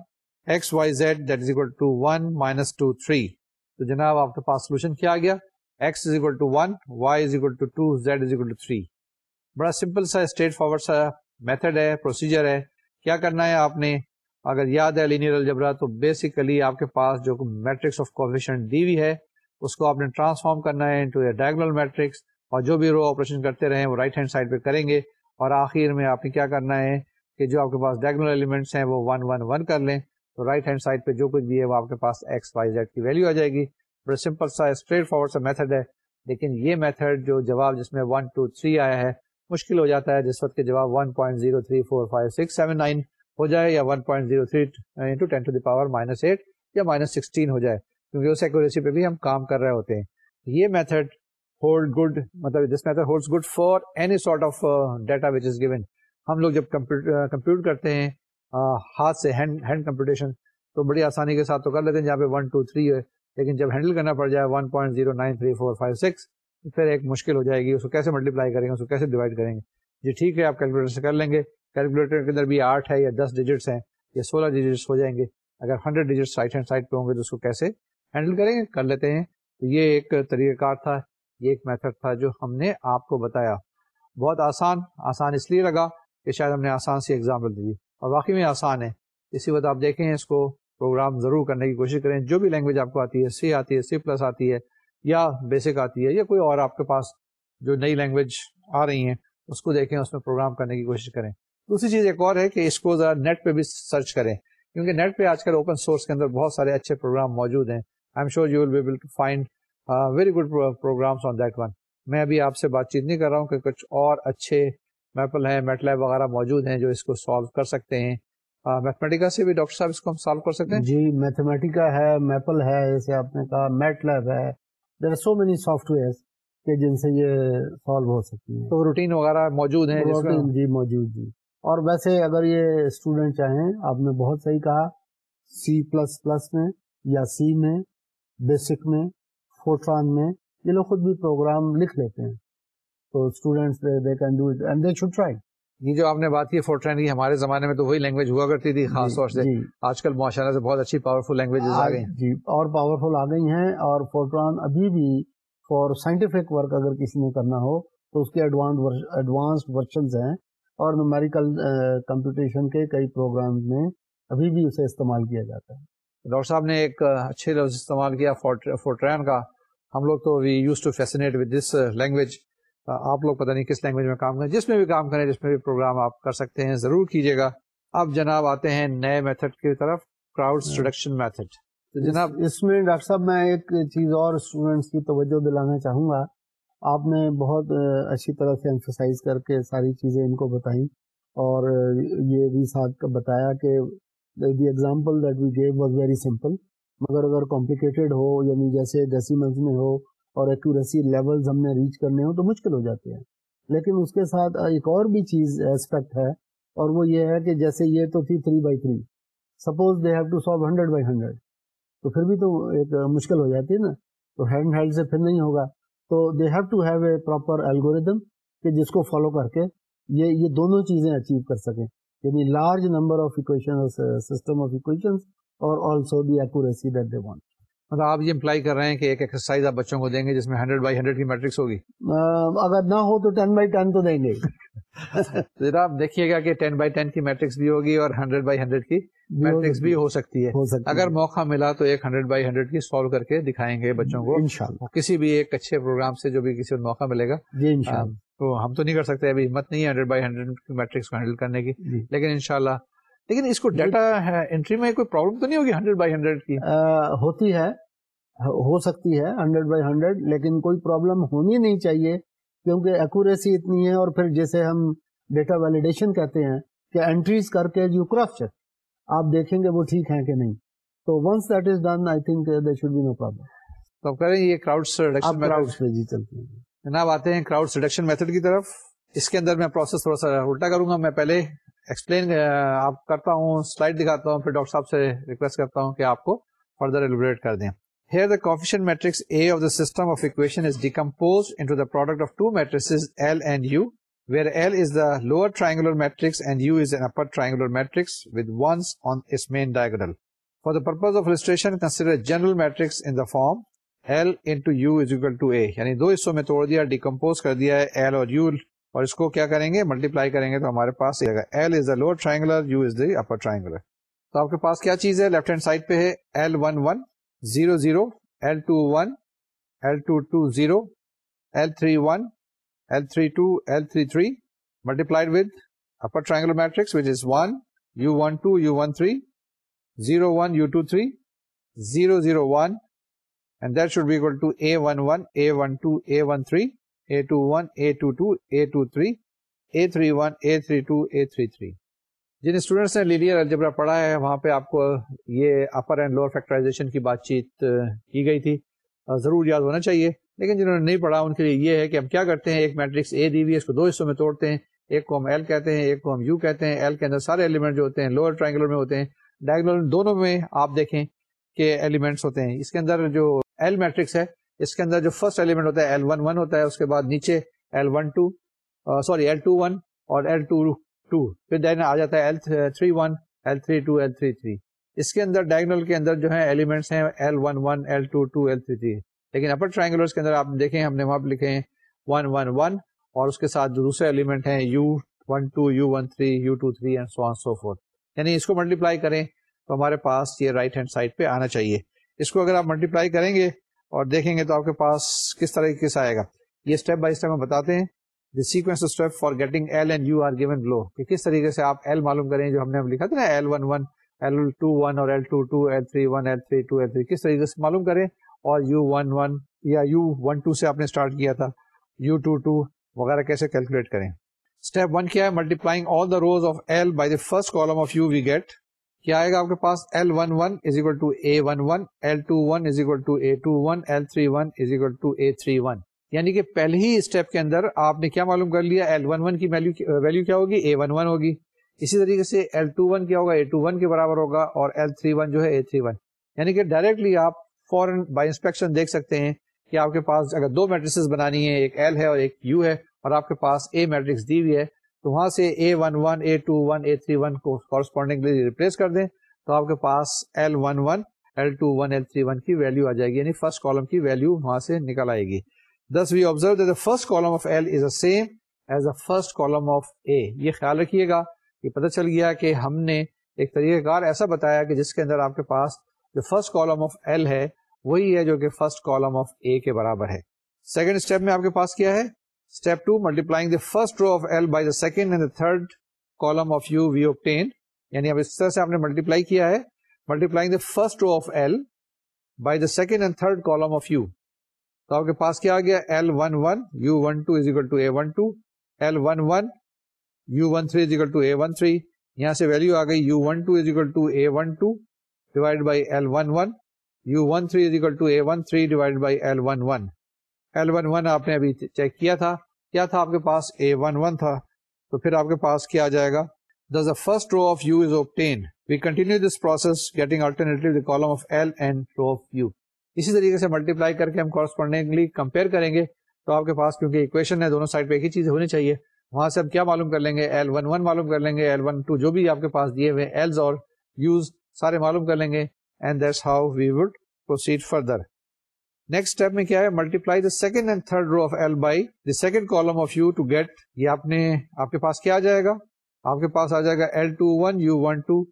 x y z that is equal to one minus two three تو جناب آپ کے پاس سولوشن کیا گیا x is equal to one y is is equal equal to to two z three بڑا simple سا straightforward سا میتھڈ ہے پروسیجر ہے کیا کرنا ہے آپ نے اگر یاد ہے لینئر الجبرا تو بیسیکلی آپ کے پاس جو میٹرکس آف کو ڈی وی ہے اس کو آپ نے ٹرانسفارم کرنا ہے انٹو ڈائگنل میٹرکس اور جو بھی رو آپریشن کرتے رہے وہ رائٹ ہینڈ سائڈ پہ کریں گے اور آخر میں آپ نے کیا کرنا ہے کہ جو آپ کے پاس ڈائگنل ایلیمنٹس ہیں وہ ون ون ون کر لیں تو رائٹ ہینڈ سائڈ پہ جو کچھ بھی ہے وہ آپ کے پاس ایکس وائی زیڈ کی ویلیو آ جائے گی بڑا سمپل سا اسٹریٹ فارورڈ سا میتھڈ ہے لیکن یہ میتھڈ جو جواب جس میں ون ٹو تھری آیا ہے مشکل ہو جاتا ہے جس وقت کے جواب 1.0345679 point zero three 1.03 into 10 to the power minus eight یا مائنس سکسٹین ہو جائے کیونکہ اس ایکوریسی پہ بھی ہم کام کر رہے ہوتے ہیں یہ میتھڈ ہولڈ گڈ مطلب this method good for any sort of data which is given ہم لوگ جب کمپیوٹ uh, کرتے ہیں ہاتھ سے ہینڈ ہینڈ کمپیوٹیشن تو بڑی آسانی کے ساتھ تو کر لیتے ہیں جہاں پہ ون ٹو تھری لیکن جب ہینڈل کرنا پڑ جائے one point zero nine three four five six پھر ایک مشکل ہو جائے گی اس کو کیسے ملٹیپلائی کریں گے اس کو کیسے ڈیوائڈ کریں گے جی ٹھیک ہے آپ کیلکولیٹر سے کر لیں گے کیلکولیٹر کے اندر بھی آٹھ ہے یا دس ڈیجٹس ہیں یا سولہ ڈیجٹس ہو جائیں گے اگر hundred digits right hand side پہ ہوں گے تو اس کو کیسے ہینڈل کریں گے کر لیتے ہیں تو یہ ایک طریقہ کار تھا یہ ایک میتھڈ تھا جو ہم نے آپ کو بتایا بہت آسان آسان اس لیے لگا کہ شاید ہم نے آسان سی ایگزامپل دی اور واقعی میں آسان ہے اسی وقت آپ دیکھیں اس کو پروگرام ضرور کرنے کی کوشش کریں جو بھی لینگویج آپ کو آتی ہے سی آتی ہے سی پلس آتی ہے یا بیسک آتی ہے یا کوئی اور آپ کے پاس جو نئی لینگویج آ رہی ہیں اس کو دیکھیں اس میں پروگرام کرنے کی کوشش کریں دوسری چیز ایک اور ہے کہ اس کو ذرا نیٹ پہ بھی سرچ کریں کیونکہ نیٹ پہ آج کل اوپن سورس کے اندر بہت سارے اچھے پروگرام موجود ہیں I am sure you be able to find very good programs on that one میں ابھی آپ سے بات چیت نہیں کر رہا ہوں کہ کچھ اور اچھے میپل ہیں میٹ لیب وغیرہ موجود ہیں جو اس کو سالو کر سکتے ہیں میتھمیٹیکا سے بھی ڈاکٹر صاحب اس کو ہم سالو کر سکتے ہیں جی میتھمیٹیکا ہے میپل ہے جیسے آپ نے کہا میٹ لیب ہے there are so many softwares کہ جن سے یہ سالو ہو سکتی ہے تو روٹین وغیرہ موجود ہیں روٹین جی موجود جی اور ویسے اگر یہ اسٹوڈنٹ چاہیں آپ نے بہت صحیح کہا سی پلس پلس میں یا سی میں بیسک میں فورٹران میں یہ لوگ خود بھی پروگرام لکھ لیتے ہیں تو students they can do it and they should try یہ جو آپ نے بات کی فورٹرین کی ہمارے زمانے میں تو وہی لینگویج ہوا کرتی تھی خاص جی، طور سے جی۔ آج کل ماشاء اللہ سے بہت اچھی پاورفل لینگویجز آ گئی جی اور پاورفل آ گئی ہیں اور فورٹران ابھی بھی فار سائنٹیفک ورک اگر کسی نے کرنا ہو تو اس کے ایڈوانس ورژنز ہیں اور میموریکل کمپیوٹیشن کے کئی پروگرام میں ابھی بھی اسے استعمال کیا جاتا ہے ڈاکٹر صاحب نے ایک اچھے لفظ استعمال کیا فورٹرین کا ہم لوگ تو we used to fascinate with this language آپ لوگ پتہ نہیں کس لینگویج میں کام کریں جس میں بھی کام کریں جس میں بھی پروگرام آپ کر سکتے ہیں ضرور کیجیے گا اب جناب آتے ہیں نئے میتھڈ کی طرف کراؤڈ ہاں۔ تو جناب اس میں ڈاکٹر صاحب میں ایک چیز اور اسٹوڈینٹس کی توجہ دلانا چاہوں گا آپ نے بہت اچھی طرح سے انفرسائز کر کے ساری چیزیں ان کو بتائیں اور یہ بھی ساتھ بتایا کہ the example that we give was very simple مگر اگر ہو یعنی جیسے میں ہو اور ایکوریسی لیولز ہم نے ریچ کرنے ہوں تو مشکل ہو جاتے ہیں لیکن اس کے ساتھ ایک اور بھی چیز اسپیکٹ ہے اور وہ یہ ہے کہ جیسے یہ تو تھی three by three suppose they have to solve hundred by hundred تو پھر بھی تو ایک مشکل ہو جاتی ہے نا تو ہینڈ ہیلڈ سے پھر نہیں ہوگا تو they have to have a proper algorithm کہ جس کو فالو کر کے یہ یہ دونوں چیزیں اچیو کر سکیں یعنی large number of equation system of equation اور also the accuracy that they want مطلب آپ یہ امپلائی کر رہے ہیں کہ ایک ایکسرسائز آپ بچوں کو دیں گے جس میں ہنڈریڈ بائی ہنڈریڈ کی میٹرکس ہوگی اگر نہ ہو تو ٹین بائی ٹین تو دیں گے ذرا آپ دیکھیے گا کہ ٹین بائی ٹین کی میٹرکس بھی ہوگی اور ہنڈریڈ بائی ہنڈریڈ کی میٹرکس بھی ہو سکتی ہے اگر موقع ملا تو ایک ہنڈریڈ بائی ہنڈریڈ کی سالو کر کے دکھائیں گے بچوں کو کسی بھی ایک اچھے پروگرام سے جو بھی کسی موقع ملے گا جی، تو ہم تو نہیں کر سکتے ابھی ہمت نہیں ہے ہنڈریڈ بائی ہنڈریڈ کی میٹرکس کو ہینڈل کرنے کی جی۔ لیکن ان لیکن اس کو ڈیٹا انٹری جی۔ میں کوئی پرابلم تو نہیں ہوگی ہنڈریڈ بائی ہنڈریڈ کی ہوتی ہے ہو سکتی ہے ہنڈریڈ بائی ہنڈریڈ لیکن کوئی پرابلم ہونی نہیں چاہیے کیونکہ ایکوریسی اتنی ہے اور پھر جیسے ہم ڈیٹا ویلیڈیشن کہتے ہیں کہ انٹریز کر کے یو کراس چیک آپ دیکھیں گے وہ ٹھیک ہیں کہ نہیں تو once that is done I think they should be no problem تو آپ کریں یہ کراؤڈ جناب آتے ہیں کراؤڈ سلیکشن میتھڈ کی طرف اس کے اندر میں پروسیس تھوڑا سا الٹا کروں گا میں پہلے ایکسپلین آپ کرتا ہوں سلائڈ دکھاتا ہوں پھر ڈاکٹر صاحب سے ریکویسٹ کرتا ہوں کہ آپ کو فردر ایلیبریٹ کر دیں Here the the the the the coefficient matrix matrix matrix A of of of of system equation is is is decomposed into product two matrices L L and and U, U where lower triangular triangular an upper with ones on its main diagonal. For purpose illustration, consider a general matrix in the form L into U is equal to A. یعنی دو حصوں میں توڑ دیا decompose کر دیا ہے L اور اور U اس کو کیا کریں گے ملٹیپلائی کریں گے تو ہمارے پاس L is the lower triangular, U is the upper triangular. تو آپ کے پاس کیا چیز ہے لیفٹ ہینڈ سائڈ پہ ہے L11 0, 0, L2, 1, L2, 2, 0, L3, 1, L3, 2, L3, 3 multiplied with upper triangular matrix, which is 1, U1, 2, U1, 3, 0, 1, U2, 3, 0, 0, 1, and that should be equal to A11, A12, A13, A21, A22, A23, A31, A32, A33. جن students نے algebra پڑھا ہے وہاں پہ آپ کو یہ اپر and lower factorisation کی بات چیت کی گئی تھی ضرور یاد ہونا چاہیے لیکن جنہوں نے نہیں پڑھا ان کے لیے یہ ہے کہ ہم کیا کرتے ہیں ایک میٹرکس اے دی ہوئی اس کو دو حصوں میں توڑتے ہیں ایک کو ہم ایل کہتے ہیں ایک کو ہم یو کہتے ہیں ایل کے اندر سارے ایلیمنٹ جو ہوتے ہیں لوور ٹرائنگولر میں ہوتے ہیں ڈائگولر دونوں میں آپ دیکھیں کہ ایلیمنٹس ہوتے ہیں اس کے اندر جو ایل میٹرکس ہے اس کے اندر جو فرسٹ ایلیمنٹ ہوتا ہے ایل ون ون ہوتا ہے اس کے بعد نیچے L one two sorry L two one اور ایل ٹو پھر دین آ جاتا ہے L three one L three two L three three اس کے اندر ڈائگنل کے اندر جو ہے ایلیمنٹس ہیں L one one L two two L three three لیکن اپر ٹرائنگولرس کے اندر آپ دیکھیں ہم نے وہاں پہ لکھے ہیں ون ون ون اور اس کے ساتھ جو دوسرے ایلیمنٹ ہیں U one two U one three U two three and so so forth یعنی اس کو ملٹیپلائی کریں تو ہمارے پاس یہ رائٹ ہینڈ سائڈ پہ آنا چاہیے اس کو اگر آپ ملٹیپلائی کریں گے اور دیکھیں گے تو آپ کے پاس کس طرح کس آئے گا یہ اسٹیپ بائی اسٹیپ ہم بتاتے ہیں سیکوینس ایل یو آرو کہ آپ ایل معلوم کریں جو ہم نے rows of L of U we get کیا آئے گا آپ کے پاس L one one to A one one L two one to L three one to A three یعنی کہ پہلے ہی اسٹیپ کے اندر آپ نے کیا معلوم کر لیا ایل ون ون کی ویلو کیا ہوگی اے ون ون ہوگی اسی طریقے سے ایل ٹو ون کیا ہوگا اے ٹو ون کے برابر ہوگا اور ایل تھری ون جو ہے اے تھری ون یعنی کہ ڈائریکٹلی آپ فورن بائی انسپیکشن دیکھ سکتے ہیں کہ آپ کے پاس اگر دو میٹرکس بنانی ہے ایک ایل ہے اور ایک یو ہے اور آپ کے پاس اے میٹرکس دی ہوئی ہے تو وہاں سے A one one A two one A three one کو کورسپونڈنگلی ریپلیس کر دیں تو آپ کے پاس L one one L two one L three one کی ویلو آ جائے گی یعنی فرسٹ کالم کی ویلو وہاں سے نکل آئے گی this we observe first column of L as A first column of A یہ خیال رکھیے گا یہ پتا چل گیا کہ ہم نے ایک طریقہ کار ایسا بتایا کہ جس کے اندر آپ کے پاس جو فرسٹ کالم آف ایل ہے وہی ہے جو کہ فرسٹ کالم آف اے کے برابر ہے سیکنڈ اسٹیپ میں آپ کے پاس کیا ہے step two multiplying the first row of L by the second and third column of U we oh یعنی اب اس طرح سے آپ نے ملٹی پلائی کیا ہے multiplying the first row of L by the second and third column of U تو آپ کے پاس کیا آ گیا L one one U one two is equal to A one two L one one U one three is equal to A one three یہاں سے value آ گئی you one two is equal to A one two divide by L one one U one three is equal to A one three divide by L one one L one one آپ نے ابھی check کیا تھا کیا تھا آپ کے پاس اے ون ون تھا تو پھر آپ کے پاس کیا جائے گا this the first row of U is obtain we continue this process getting alternate column of L and row of U اسی طریقے سے ملٹیپلائی کر کے ہم کورسپونڈنگلی کمپیئر کریں گے تو آپ کے پاس کیونکہ اکویشن ہے دونوں سائڈ پہ ایک ہی چیز ہونی چاہیے وہاں سے ہم کیا معلوم کر لیں گے ایل ون ون معلوم کر لیں گے ایل ون ٹو جو بھی آپ کے پاس دیے ہوئے ایلز اور یوز سارے معلوم کر لیں گے and that's how we would proceed further next step میں کیا ہے multiply the second and third row of L by the second column of U to get یہ آپ نے آپ کے پاس کیا آ جائے گا آپ کے پاس آ جائے گا L two one U one two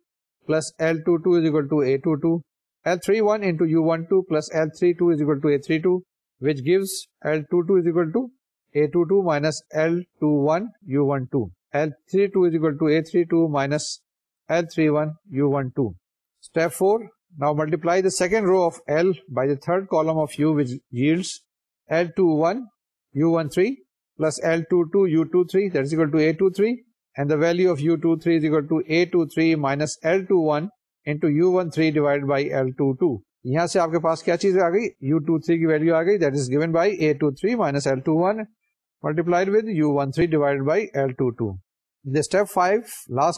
plus L two two is equal to A two two L31 into U12 plus L32 is equal to A32 which gives L22 is equal to A22 minus L21 U12. L32 is equal to A32 minus L31 U12. Step 4. Now multiply the second row of L by the third column of U which yields L21 U13 plus L22 U23 that is equal to A23 and the value of U23 is equal to A23 minus L21 U23. سے آپ کے پاس کیا چیز آ گئی U two three کی value آ گئی minus L two one multiplied by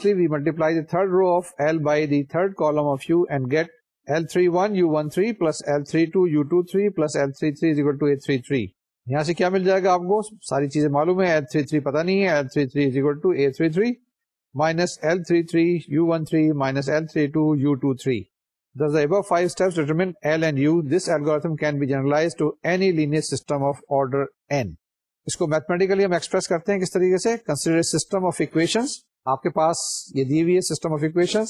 we multiply get L three one U one three plus L three two two three plus L three three zero to S three یہاں سے کیا مل جائے گا آپ کو ساری چیزیں معلوم ہے minus L33, U13, minus L32, U23. Thus, the above five steps determine L and U. This algorithm can be generalized to any linear system of order N. اس کو میتھمیٹیکلی ہم ایکسپریس کرتے ہیں کس طریقے سے کنسیڈر سسٹم آف اکویشن آپ کے پاس یہ دی ہوئی ہے سسٹم آف اکویشن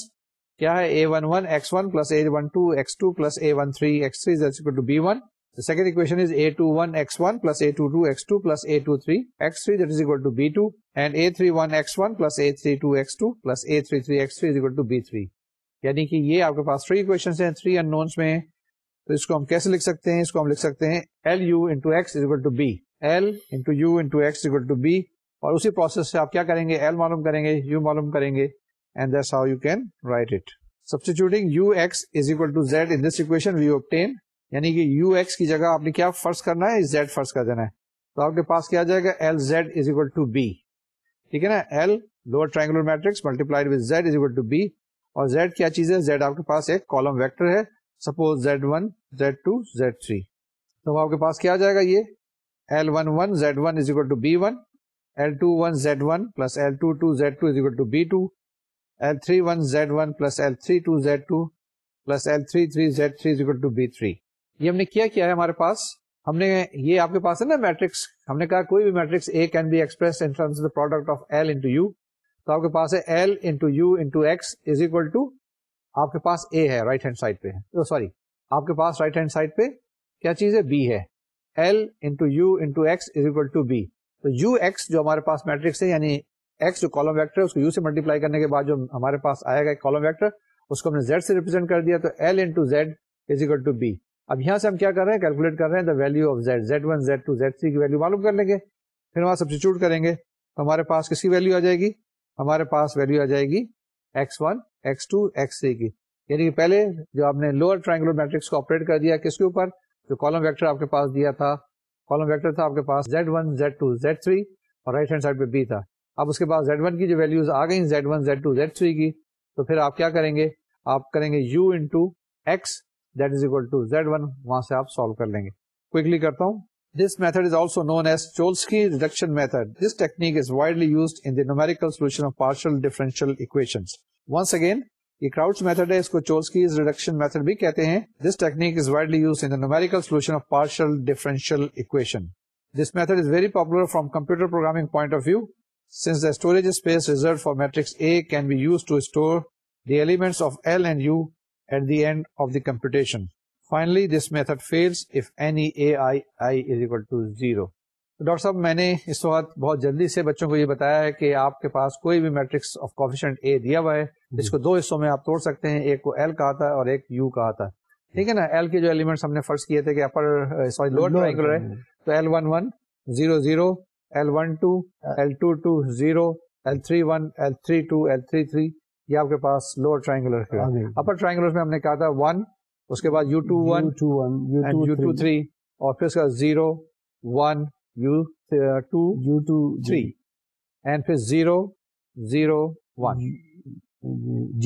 کیا ہے A one one X one plus A one two X two plus A one three X three to B one second B three three یعنی ہم کیسے لکھ سکتے ہیں اس کو ہم لکھ سکتے ہیں L L U U into into into X X to to B B اور اسی پروسیس سے آپ کیا کریں کریں کریں گے گے گے ایل معلوم معلوم U U U and that's how can write it substituting X to Z in this equation we یعنی کہ یو ایکس کی جگہ آپ نے کیا فرض کرنا ہے زیڈ فرض کر دینا ہے تو آپ کے پاس کیا جائے گا L Z is equal to B ٹھیک ہے نا L lower triangular matrix multiplied Z is equal to B اور زیڈ کیا چیز ہے زیڈ آپ کے پاس ایک کالم ویکٹر ہے suppose Z one Z two Z three تو آپ کے پاس کیا جائے گا یہ L one one Z one is equal to B one L two one Z one plus L two two two two Z is equal B two L three one one Z plus L three two Z two plus L three three Z three is equal to B three یہ ہم نے کیا کیا ہے ہمارے پاس ہم نے یہ آپ کے پاس ہے نا میٹرکس ہم نے کہا کوئی بھی matrix A can be express in terms of product of L into U تو آپ کے پاس ہے L into U into X is equal to آپ کے پاس اے ہے رائٹ ہینڈ سائڈ پہ سوری oh, آپ کے پاس رائٹ ہینڈ سائڈ پہ کیا چیز ہے بی ہے L into U into X is equal to B تو یو ایکس جو ہمارے پاس میٹرکس ہے یعنی ایکس جو کالم ویکٹر ہے اس کو یو سے ملٹیپلائی کرنے کے بعد جو ہمارے پاس آئے گا کالم ویکٹر اس کو ہم نے زیڈ سے ریپرزینٹ کر دیا تو L into Z is equal to B اب یہاں سے ہم کیا کر رہے ہیں کیلکولیٹ کر رہے ہیں the value value of Z Z Z Z one two three کی معلوم کر لیں گے گے پھر وہاں کریں تو ہمارے پاس کس کی ویلو آ جائے گی ہمارے پاس ویلو آ جائے گی X X X one two three کی یعنی کہ پہلے جو آپ نے لوور ٹرائنگولر میٹرکس کو آپریٹ کر دیا کس کے اوپر جو کالم ویکٹر آپ کے پاس دیا تھا کالم ویکٹر تھا آپ کے پاس Z Z Z one two three اور رائٹ ہینڈ سائڈ پہ بی تھا اب اس کے پاس زیڈ ون کی جو ویلوز آ گئی Z one Z two Z three کی تو پھر آپ کیا کریں گے آپ کریں گے یو انٹو ایکس وہاں سے آپ کر لیں گے کرتا ہوں یہ میتھڈ ہے اس کو کہتے کی this technique is widely use in numerical solution of partial differential equation this method is very popular from computer program point of view since space reserve for matrix can be use to U بہت جلدی سے بچوں کو یہ بتایا ہے کہ آپ کے پاس کوئی بھی ہوا ہے جس کو دو حصوں میں آپ توڑ سکتے ہیں ایک کو ایل کہا تھا اور ایک یو کہا تھا ٹھیک ہے نا ایل کے جو ایلیمنٹس ہم نے فرض کیے تھے کہ اپر سوری لوڈر تو L one one zero zero L one two L zero L three one L three two L three three یہ آپ کے پاس لوور ٹرائنگولر اپر ٹرائنگولر میں ہم نے کہا تھا ون اس کے بعد U two one two U U two three اور پھر اس کا zero one U two U two three and پھر zero zero one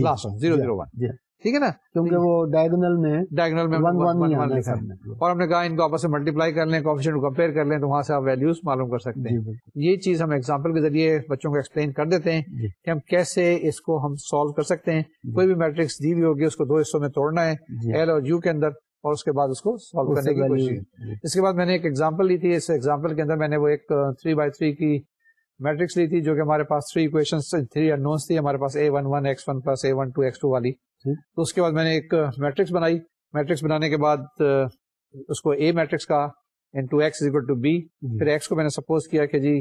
last zero zero one ٹھیک ہے نا کیونکہ وہ ڈائگنل ڈائگنل میں میں اور ہم نے کہا ان کو آپس ملٹیپلائی کر لیں کمپیئر کر لیں تو وہاں سے آپ معلوم کر سکتے ہیں جی، یہ چیز ہم ایگزامپل کے ذریعے بچوں کو ایکسپلین کر دیتے ہیں جی۔ کہ ہم کیسے اس کو ہم سالو کر سکتے ہیں جی۔ کوئی بھی میٹرکس دی ہوئی ہوگی اس کو دو حصوں میں توڑنا ہے ایل اور یو کے اندر اور اس کے بعد اس کو سالو کرنے کی کوشش اس کے بعد میں نے ایک ایگزامپل لی تھی اس ایگزامپل کے اندر میں نے وہ ایک تھری بائی تھری کی میٹرکس لی تھی جو کہ ہمارے پاس تھری اکویشن تھری تھی ہمارے پاس A one one X one plus A one two X two والی جی۔ تو اس کے بعد میں نے ایک میٹرکس بنائی میٹرکس بنانے کے بعد اس کو اے میٹرکس کا into X is equal to B پھر ایکس کو میں نے سپوز کیا کہ جی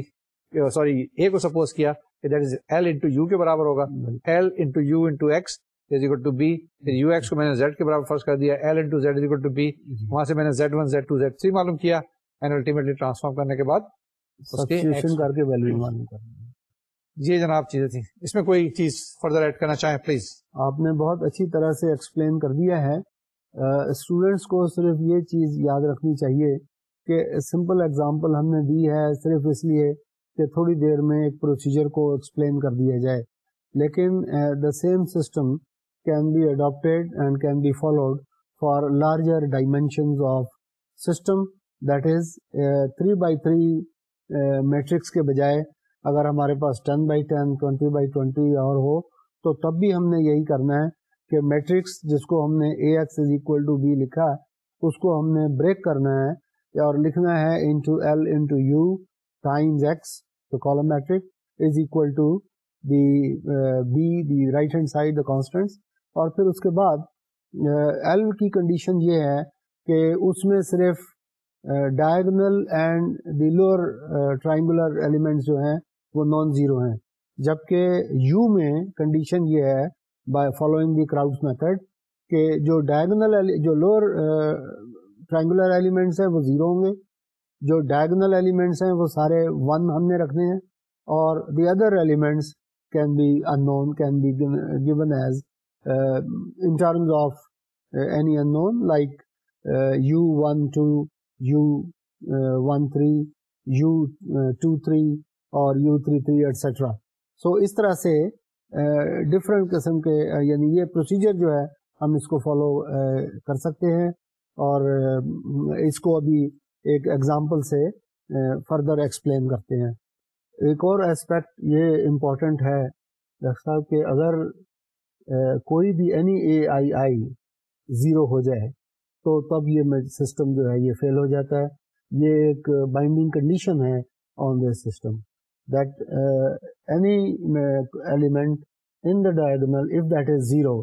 سوری اے کو سپوز کیا کہ that is L into U کے برابر ہوگا L into U into X is equal to B پھر یو جی۔ ایکس کو میں نے زیڈ کے برابر فرض کر دیا L into Z is equal to B وہاں سے میں نے Z one Z two Z three معلوم کیا اینڈ الٹیمیٹلی ٹرانسفارم کرنے کے بعد کر کے ویلو معلوم کرنا یہ جی جناب چیزیں تھیں اس میں کوئی چیز فردر ایڈ کرنا چاہیں پلیز آپ نے بہت اچھی طرح سے ایکسپلین کر دیا ہے اسٹوڈینٹس کو صرف یہ چیز یاد رکھنی چاہیے کہ سمپل اگزامپل ہم نے دی ہے صرف اس لیے کہ تھوڑی دیر میں ایک پروسیجر کو ایکسپلین کر دیا جائے لیکن the same system can be adapted and can be followed for larger dimensions of system that is three by three matrix کے بجائے اگر ہمارے پاس ٹین ٹوینٹی اور ہو تو تب بھی ہم نے یہی کرنا ہے کہ میٹرکس جس کو ہم نے A X is equal to B لکھا ہے اس کو ہم نے بریک کرنا ہے اور لکھنا ہے into into L U times X تو column matric is equal to the B the right hand side the constant اور پھر اس کے بعد ایل کی کنڈیشن یہ ہے کہ اس میں صرف diagonal and the lower triangular elements جو ہیں وہ نان زیرو ہیں جبکہ یو میں کنڈیشن یہ ہے by following the Crout method کہ جو ڈائگنل جو لوور ٹرائنگولر ایلیمنٹس ہیں وہ زیرو ہوں گے جو ڈائگنل ایلیمنٹس ہیں وہ سارے ون ہم نے رکھنے ہیں اور the other elements can be unknown can be gone as in terms of any unknown like U one two U one three U two three اور U three three etcetera so اس طرح سے different قسم کے یعنی یہ procedure جو ہے ہم اس کو فالو کر سکتے ہیں اور اس کو ابھی ایک ایگزامپل سے فردر ایکسپلین کرتے ہیں ایک اور اسپیکٹ یہ امپورٹنٹ ہے ڈاکٹر صاحب کہ اگر کوئی بھی any a I I zero ہو جائے تو تب یہ سسٹم جو ہے یہ فیل ہو جاتا ہے یہ ایک بائنڈنگ کنڈیشن ہے on the system that any element in the diagonal if that is zero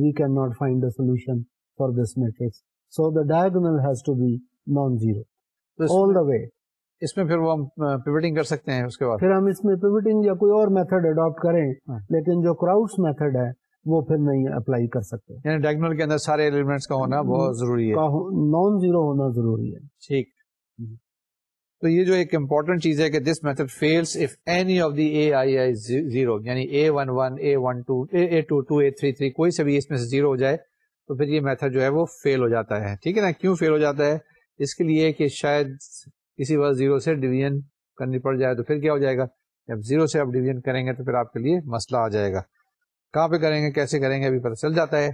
we can not find the solution for this matrix so the diagonal has to be non zero all the way اس میں پھر وہ ہم pivoting uh, کر سکتے ہیں اس کے بعد پھر ہم اس میں پیوٹنگ یا کوئی اور میتھڈ اڈاپٹ کریں ہاں۔ لیکن جو کراؤڈس میتھڈ ہے وہ پھر نہیں اپلائی کر سکتے یعنی ڈائگنل کے اندر سارے ایلیمنٹس کا ہونا بہت ضروری ہے نان زیرو ہونا ضروری ہے ٹھیک تو یہ جو ایک امپورٹنٹ چیز ہے کہ this method fails if any of the A I I zero یعنی A one one A one two A two two A three three کوئی سے بھی اس میں سے زیرو ہو جائے تو پھر یہ میتھڈ جو ہے وہ فیل ہو جاتا ہے ٹھیک ہے نا کیوں فیل ہو جاتا ہے اس کے لیے کہ شاید کسی وقت زیرو سے ڈویژن کرنی پڑ جائے تو پھر کیا ہو جائے گا جب زیرو سے آپ ڈویژن کریں گے تو پھر آپ کے لیے مسئلہ آ جائے گا کہاں پہ کریں گے کیسے کریں گے ابھی پتا چل جاتا ہے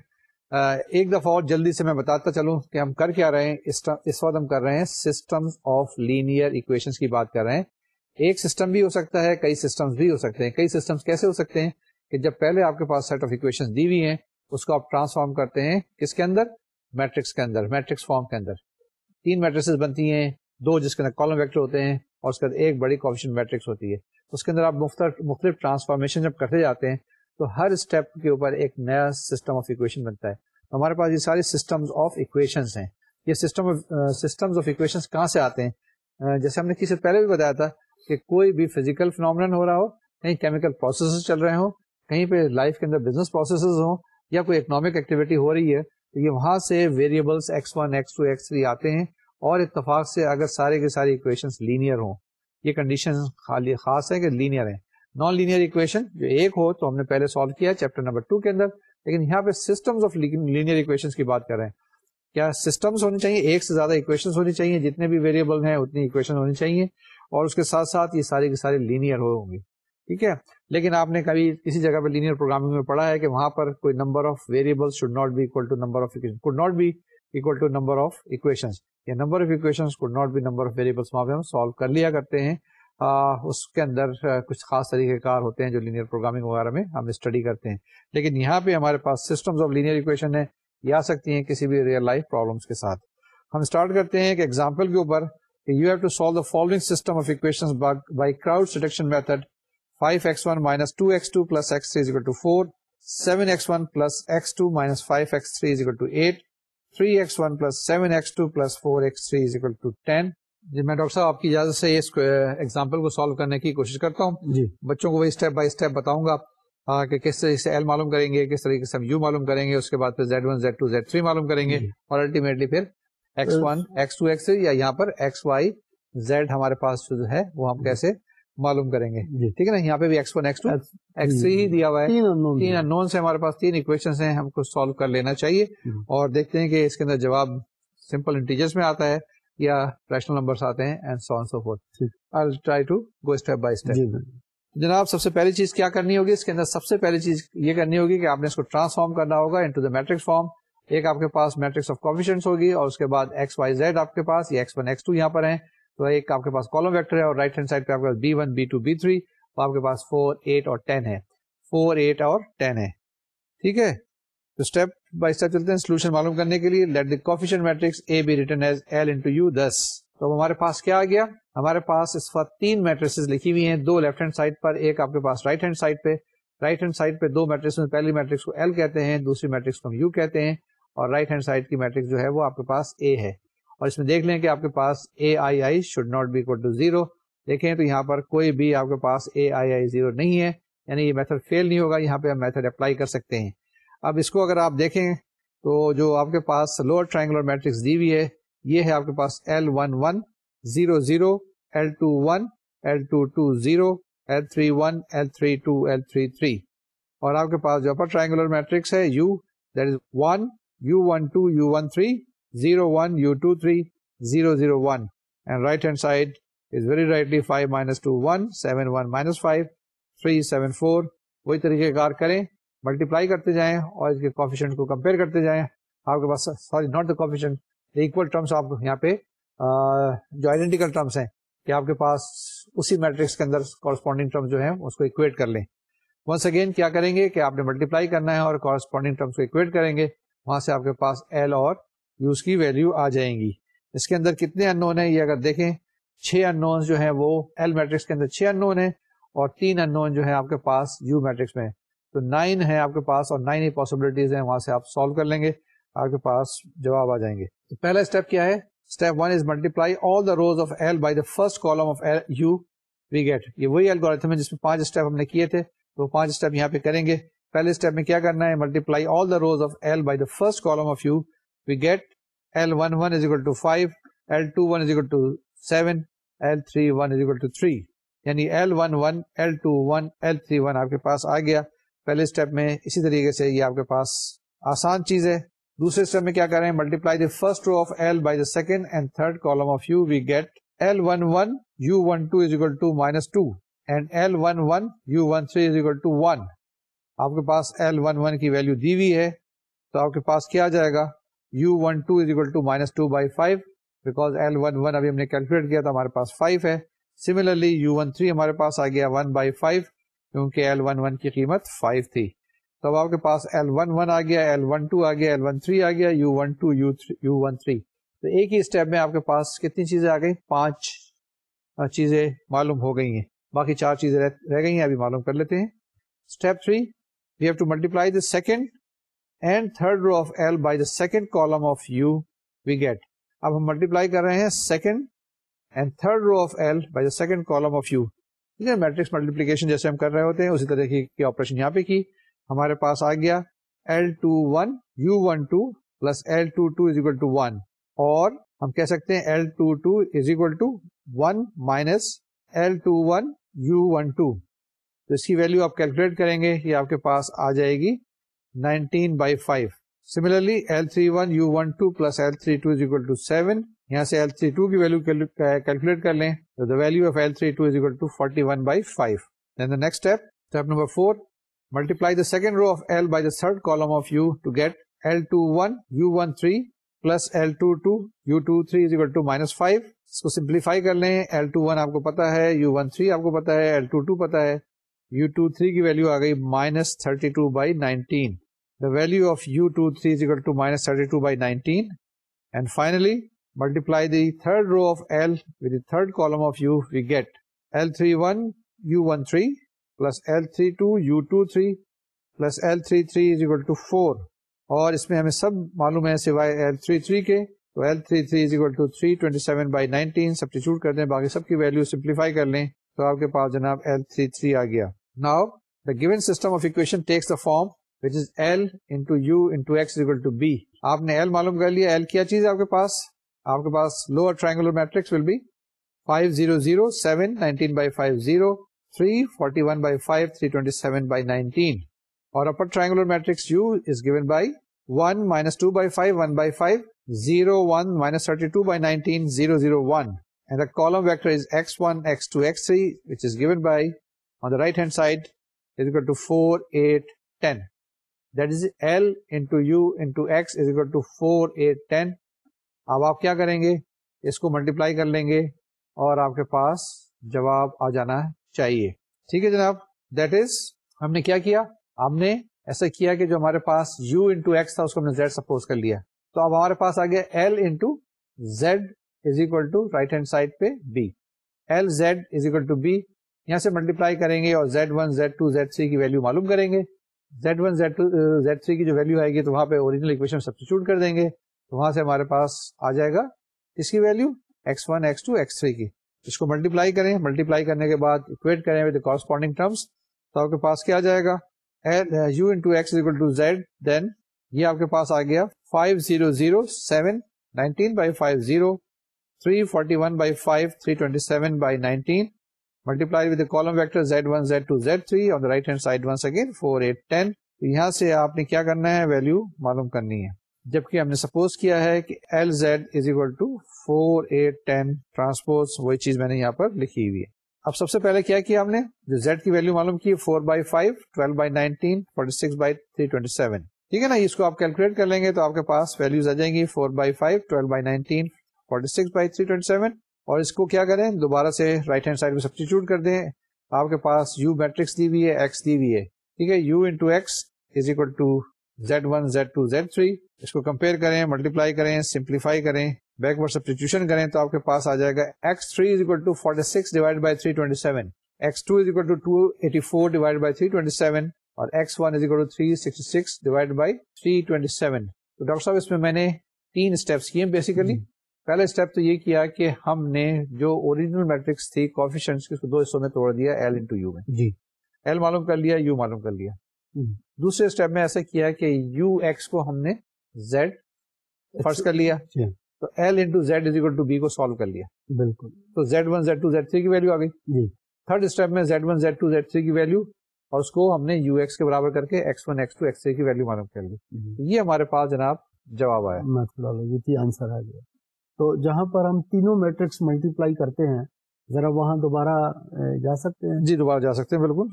ایک دفعہ اور جلدی سے میں بتاتا چلوں کہ ہم کر کیا رہے ہیں اس وقت ہم کر رہے ہیں سسٹم آف لینئر اکویشن کی بات کر رہے ہیں ایک سسٹم بھی ہو سکتا ہے کئی سسٹمز بھی ہو سکتے ہیں کئی سسٹمز کیسے ہو سکتے ہیں کہ جب پہلے آپ کے پاس سیٹ آف اکویشن دی ہوئی ہیں اس کو آپ ٹرانسفارم کرتے ہیں کس کے اندر میٹرکس کے اندر میٹرکس فارم کے اندر تین میٹرسز بنتی ہیں دو جس کے اندر کالم ویکٹر ہوتے ہیں اور اس کے اندر ایک بڑی کوپشن میٹرکس ہوتی ہے اس کے اندر آپ مختلف مختلف ٹرانسفارمیشن جب کرتے جاتے ہیں تو ہر اسٹیپ کے اوپر ایک نیا سسٹم آف اکویشن بنتا ہے ہمارے پاس یہ ساری سسٹم آف اکویشنس ہیں یہ system systems system of equation کہاں سے آتے ہیں جیسے ہم نے کسی سے پہلے بھی بتایا تھا کہ کوئی بھی فزیکل فنامل ہو رہا ہو کہیں کیمیکل پروسیس چل رہے ہوں کہیں پہ لائف کے اندر بزنس پروسیسز ہوں یا کوئی اکنامک ایکٹیویٹی ہو رہی ہے تو یہ وہاں سے variables X one X two X three آتے ہیں اور اتفاق سے اگر سارے کے سارے اکویشن لینئر ہوں یہ کنڈیشن خالی خاص ہے کہ لینئر ہیں نان لینئر اکویشن جو ایک ہو تو ہم نے پہلے سالو کیا چیپٹر نمبر ٹو کے اندر لیکن یہاں پہ آف لینئر اکویشن کی بات کر رہے ہیں کیا سسٹمز ہونے چاہیے ایک سے زیادہ اکویشن ہونی چاہیے جتنے بھی ویریبل ہیں اتنی اکویشن ہونی چاہیے اور اس کے ساتھ ساتھ یہ سارے کے سارے لینئر ہوں گے ٹھیک ہے لیکن آپ نے کبھی کسی جگہ پہ لینئر پروگرامنگ میں پڑھا ہے کہ وہاں پر کوئی number of variable should not be equal to number of could not be equal to number of equation of equation of variables وہاں پہ ہم سالو کر لیا کرتے ہیں اس کے اندر کچھ خاص طریقہ کار ہوتے ہیں جو لینئر پروگرامنگ وغیرہ میں ہم اسٹڈی کرتے ہیں لیکن یہاں پہ ہمارے پاس سسٹمز آف لینئر ایکویشن ہیں یہ آ سکتی ہیں کسی بھی ریئل لائف پرابلمس کے ساتھ ہم اسٹارٹ کرتے ہیں ایک ایگزامپل کے اوپر you have to solve the following system of equation by Crout selection method 5x1 X one minus two X two plus X three to four seven X one plus X two minus five X three to eight three X one plus seven X two plus four X three to ten جی میں doctor صاحب آپ کی اجازت سے اس example کو solve کرنے کی کوشش کرتا ہوں جی بچوں کو وہی اسٹیپ بائی اسٹیپ بتاؤں گا کہ کس طریقے سے ایل معلوم کریں گے کس طریقے سے ہم یو معلوم کریں گے اس کے بعد پھر Z one Z two Z three معلوم کریں گے جی۔ اور الٹیمیٹلی پھر X one X two X یا یہاں پر ایکس وائی زیڈ ہمارے پاس جو ہے وہ ہم جی۔ کیسے معلوم کریں گے جی۔ ٹھیک ہے نا یہاں پہ بھی X one X two X three ہی دیا ہوا ہے تین نون سے ہمارے پاس تین اکویشن ہیں ہم کو سالو کر لینا چاہیے اور دیکھتے ہیں کہ اس کے اندر جواب سمپل انٹیجرس میں آتا ہے یا ریشنل نمبرس آتے ہیں so so step step. جی جناب سب سے پہلی چیز کیا کرنی ہوگی اس کے اندر سب سے پہلی چیز یہ کرنی ہوگی کہ آپ نے اس کو ٹرانسفارم کرنا ہوگا انٹو دا میٹرکس فارم ایک آپ کے پاس میٹرکس آف کافیشنٹ ہوگی اور اس کے بعد ایکس وائی زیڈ آپ کے پاس ایکس ون ایکس ٹو یہاں پر ہیں تو ایک آپ کے پاس کالم ویکٹر ہے اور رائٹ ہینڈ سائڈ پہ آپ کے پاس B one B two B three آپ کے پاس فور ایٹ اور ٹین ہے فور ایٹ اور ٹین ہے ٹھیک ہے تو اسٹیپ بائی اسٹیپ چلتے ہیں سولوشن معلوم کرنے کے لیے let matrix A be as L into U this تو ہمارے پاس کیا آ گیا ہمارے پاس اس وقت تین میٹرس لکھی ہوئی ہیں دو لیفٹ ہینڈ سائڈ پر ایک آپ کے پاس رائٹ ہینڈ سائڈ پہ رائٹ ہینڈ سائڈ پہ دو میٹرکس میں پہلی میٹرکس کو ایل کہتے ہیں دوسری میٹرکس کو ہم یو کہتے ہیں اور رائٹ ہینڈ سائڈ کی میٹرک جو ہے وہ آپ کے پاس اے ہے اور اس میں دیکھ لیں کہ آپ کے پاس A I I should not be to zero دیکھیں تو یہاں پر کوئی بھی آپ کے پاس اے آئی آئی زیرو نہیں ہے یعنی یہ میتھڈ فیل نہیں ہوگا یہاں پہ ہم میتھڈ اپلائی کر سکتے ہیں اب اس کو اگر آپ دیکھیں تو جو آپ کے پاس لوور ٹرائنگولر میٹرکس دی ہوئی ہے یہ ہے آپ کے پاس L one one zero zero L two one L two two zero L three one L three two L three three اور آپ کے پاس جو اپر ٹرائنگولر میٹرکس ہے U that is one U one two U one three zero one U two three zero zero one and right hand side is very rightly five minus two one seven one minus five three seven four وہی طریقۂ کار کریں multiply کرتے جائیں اور اس کے coefficient کو compare کرتے جائیں آپ کے پاس سوری ناٹ دا کوفیشنٹ آپ یہاں پہ جو آئیڈینٹیکل ٹرمس ہیں کہ آپ کے پاس اسی میٹرکس کے اندر کورسپونڈنگ ٹرم جو ہیں اس کو اکویٹ کر لیں ونس اگین کیا کریں گے کہ آپ نے ملٹیپلائی کرنا ہے اور کورسپونڈنگ ٹرمس کو اکویٹ کریں گے وہاں سے آپ کے پاس ایل اور یوز کی ویلو آ جائیں گی اس کے اندر کتنے ان ہیں یہ اگر دیکھیں چھ انون جو ہیں وہ ایل میٹرکس کے اندر چھ ان ہیں اور تین ان جو ہے آپ کے پاس یو میٹرکس میں تو نائن ہے آپ کے پاس اور نائن ہی پاسبلٹیز ہیں وہاں سے آپ سالو کر لیں گے آپ کے پاس جواب آ جائیں گے تو پہلا اسٹیپ کیا ہے step one is multiply all the rows of L by the first column of L U we get یہ وہی ایل ہے جس میں پانچ اسٹیپ ہم نے کیے تھے تو پانچ اسٹیپ یہاں پہ کریں گے پہلے اسٹیپ میں کیا کرنا ہے multiply all the rows of L by the first column of U we get L one one is equal to five L two one is equal to seven L three one is equal to three یعنی L one one L two one L three one آپ کے پاس آ گیا پہلے step میں اسی طریقے سے یہ آپ کے پاس آسان چیز ہے دوسرے اسٹیپ میں کیا کر رہے ہیں multiply the first row of L by the second and third column of U we get L one one U one two is equal to minus two and L one one U one three is equal to one آپ کے پاس L one one کی value دی ہوئی ہے تو آپ کے پاس کیا جائے گا U one two is equal to minus two by five because L one one ابھی ہم نے کیلکولیٹ کیا تھا ہمارے پاس فائیو ہے سملرلی یو ون تھری ہمارے پاس آ گیا ون بائی فائیو کیونکہ ایل ون ون کی قیمت فائیو تھی تو اب آپ کے پاس ایل ون ون آ گیا ایل ون ٹو آ گیا ایل ون تھری آ گیا U U one one two three تو ایک ہی اسٹیپ میں آپ کے پاس کتنی چیزیں آ گئی پانچ چیزیں معلوم ہو گئی ہیں باقی چار چیزیں رہ گئی ہیں ابھی معلوم کر لیتے ہیں step three we have to multiply the second and third row of L by the second column of U we get اب ہم ملٹیپلائی کر رہے ہیں second and third row of L by the second column of U ٹھیک ہے matrix multiplication جیسے ہم کر رہے ہوتے ہیں اسی طرح کی آپریشن یہاں پہ کی ہمارے پاس آ گیا L two one U one two plus L two two is equal to one اور ہم کہہ سکتے ہیں L two two is equal to one minus L two one U one two تو اس کی ویلو آپ کیلکولیٹ کریں گے یہ آپ کے پاس آ جائے گی nineteen by five similarly L three one U one two plus L three two is equal to seven یہاں سے ایل تھری ٹو کی ویلو کیلکولیٹ کر لیں تو the value of L three two is equal to forty one by five then the next step step number four multiply the second row of L by the third column of U to get L two one U one three plus L two two U two three is equal to minus five اس کو simplify کر لیں L two one آپ کو پتا ہے you one three آپ کو پتا ہے ایل ٹو ٹو پتا ہے یو ٹو تھری کی ویلو آ گئی minus thirty two by nineteen the the the value of of of u23 is equal to minus 32 by 19 and finally multiply third third row L with column U we get L31 U13 plus L32 U23 plus L33 is equal to 4 اور اس میں ہمیں سب معلوم ہے سوائے L33 کے تو L33 is equal to 327 by 19 سب کر دیں باقی سب کی ویلو سمپلیفائی کر لیں تو آپ کے پاس جناب L33 آ گیا the given system of equation takes the form which is L into U into X to B آپ نے ایل معلوم کر لیا ایل کیا چیز ہے آپ کے پاس آپ کے پاس lower triangular matrix will be 5007 19 by 50 341 by 5 327 by 19 اور upper triangular matrix U is given by 1 minus 2 by 5 1 by 5 0 1 minus 32 by 19 0 0 1 and the column vector is x1 x2 x3 which is given by on the right hand side is equal to 4 8 10 that is is L into into U X equal to four eight ten اب آپ کیا کریں گے اس کو multiply کر لیں گے اور آپ کے پاس جواب آ جانا چاہیے ٹھیک ہے جناب دیٹ از ہم نے کیا کیا ہم نے ایسا کیا کہ جو ہمارے پاس یو انٹو ایکس تھا اس کو ہم نے زیڈ سپوز کر لیا تو اب ہمارے پاس آ گیا L into Z is equal to right hand side پہ B L Z is equal to B یہاں سے ملٹیپلائی کریں گے اور Z one Z two Z three کی ویلو معلوم کریں گے z1, z2, z3 کی جو ویلیو آئے گی تو وہاں پہ اوریجنل اکویشن سبسٹیچیوٹ کر دیں گے تو وہاں سے ہمارے پاس آ جائے گا اس کی ویلیو x1, x2, x3 کی اس کو ملٹیپلائی کریں ملٹیپلائی کرنے کے بعد اکویٹ کریں ود کارسپونڈنگ ٹرمس تو آپ کے پاس کیا جائے گا U into X equal to Z then یہ آپ کے پاس آ گیا five zero zero seven nineteen by five zero three forty one by five three twenty seven by nineteen multiply with column vector Z one Z two Z three on right hand side once again four eight ten یہاں سے آپ نے کیا کرنا ہے value معلوم کرنی ہے جبکہ ہم نے سپوز کیا ہے کہ L Z is equal to four eight ten transpose وہی چیز میں نے یہاں پر لکھی ہوئی ہے اب سب سے پہلے کیا کیا ہم نے جو زیڈ کی ویلو معلوم کی four by five twelve by nineteen forty six by three twenty seven ٹھیک ہے نا اس کو آپ کیلکولیٹ کر لیں گے تو آپ کے پاس ویلوز آ جائیں گی four by five twelve by nineteen forty six by three twenty seven اور اس کو کیا کریں دوبارہ سے رائٹ ہینڈ سائڈ میں سبسٹیچیوٹ کر دیں آپ کے پاس یو میٹرکس دی ہوئی ہے ایکس دی ہوئی ہے ٹھیک ہے U into X is equal to Z one Z two Z three اس کو کمپیئر کریں ملٹیپلائی کریں سمپلیفائی کریں بیکورڈ سبسٹیچیوشن کریں تو آپ کے پاس آ جائے گا X three is equal to forty six divide by three twenty seven X two is equal to two eighty four divide by three twenty seven اور X one is equal to three sixty six divide by three twenty seven تو doctor صاحب اس میں میں نے تین steps کیے basically پہلا اسٹیپ تو یہ کیا کہ ہم نے جو اوریجنل میٹرکس تھی کوفیشنٹس کی اس کو دو حصوں میں توڑ دیا ایل انٹو یو میں جی ایل معلوم کر لیا یو معلوم کر لیا دوسرے اسٹیپ میں ایسا کیا کہ یو ایکس کو ہم نے زیڈ فرض کر لیا جی۔ تو L into Z is equal to B کو سالو کر لیا بالکل تو Z one Z two Z three کی ویلو آ گئی جی تھرڈ اسٹیپ میں Z one Z two Z three کی ویلو اور اس کو ہم نے یو ایکس کے برابر کر کے X one X two X three کی ویلو معلوم کر لی جی۔ یہ ہمارے پاس جناب جواب آیا یہ آنسر آ گیا تو جہاں پر ہم تینوں میٹرکس ملٹیپلائی کرتے ہیں ذرا وہاں دوبارہ جا سکتے ہیں جی دوبارہ جا سکتے ہیں بالکل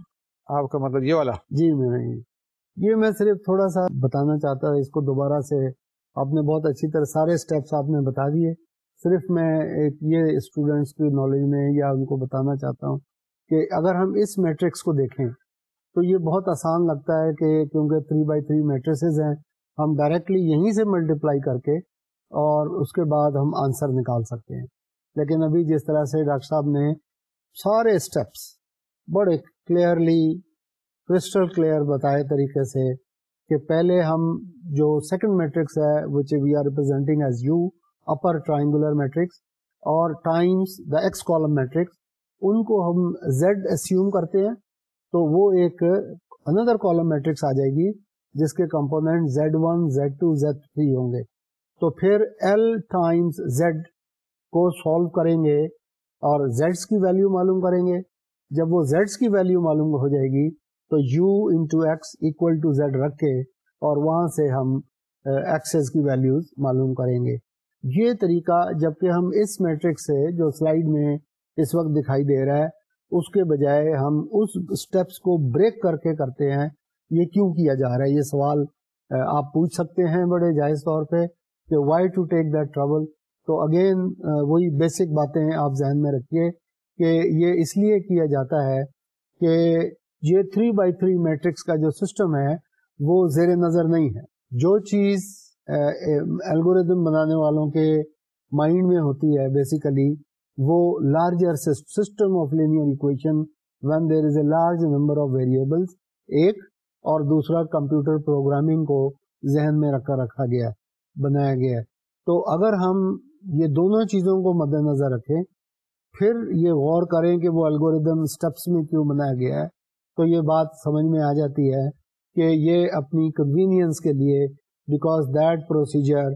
آپ کا مطلب یہ والا جی میں یہ میں صرف تھوڑا سا بتانا چاہتا ہوں اس کو دوبارہ سے آپ نے بہت اچھی طرح سارے اسٹیپس آپ نے بتا دیے صرف میں ایک یہ اسٹوڈنٹس کی نالج میں یا ان کو بتانا چاہتا ہوں کہ اگر ہم اس میٹرکس کو دیکھیں تو یہ بہت آسان لگتا ہے کہ کیونکہ تھری بائی تھری میٹرسز ہیں ہم ڈائریکٹلی یہیں سے ملٹیپلائی کر کے اور اس کے بعد ہم آنسر نکال سکتے ہیں لیکن ابھی جس طرح سے ڈاکٹر صاحب نے سارے اسٹیپس بڑے کلیئرلی کرسٹل کلیئر بتائے طریقے سے کہ پہلے ہم جو سیکنڈ میٹرکس ہے which we are representing as U upper triangular matrix اور times the X column matrix ان کو ہم زیڈ اسیوم کرتے ہیں تو وہ ایک اندر کالم میٹرکس آ جائے گی جس کے component Z one Z two Z three ہوں گے تو پھر ایل ٹائمز زیڈ کو سالو کریں گے اور زیڈس کی ویلیو معلوم کریں گے جب وہ زیڈس کی ویلیو معلوم ہو جائے گی تو U into X equal to Z رکھ کے اور وہاں سے ہم ایکسز uh, کی ویلیوز معلوم کریں گے یہ طریقہ جب کہ ہم اس میٹرک سے جو سلائیڈ میں اس وقت دکھائی دے رہا ہے اس کے بجائے ہم اس اسٹیپس کو بریک کر کے کرتے ہیں یہ کیوں کیا جا رہا ہے یہ سوال uh, آپ پوچھ سکتے ہیں بڑے جائز طور پہ کہ why to take that travel تو اگین وہی بیسک باتیں آپ ذہن میں رکھیے کہ یہ اس لیے کیا جاتا ہے کہ یہ تھری بائی تھری میٹرکس کا جو سسٹم ہے وہ زیر نظر نہیں ہے جو چیز الگوریدم بنانے والوں کے مائنڈ میں ہوتی ہے بیسیکلی وہ larger system of linear equation when there is a large number of variables ایک اور دوسرا کمپیوٹر پروگرامنگ کو ذہن میں رکھا رکھا گیا بنایا گیا ہے تو اگر ہم یہ دونوں چیزوں کو مد نظر رکھیں پھر یہ غور کریں کہ وہ الگوریدم سٹیپس میں کیوں بنایا گیا ہے تو یہ بات سمجھ میں آ جاتی ہے کہ یہ اپنی کنوینئنس کے لیے because that procedure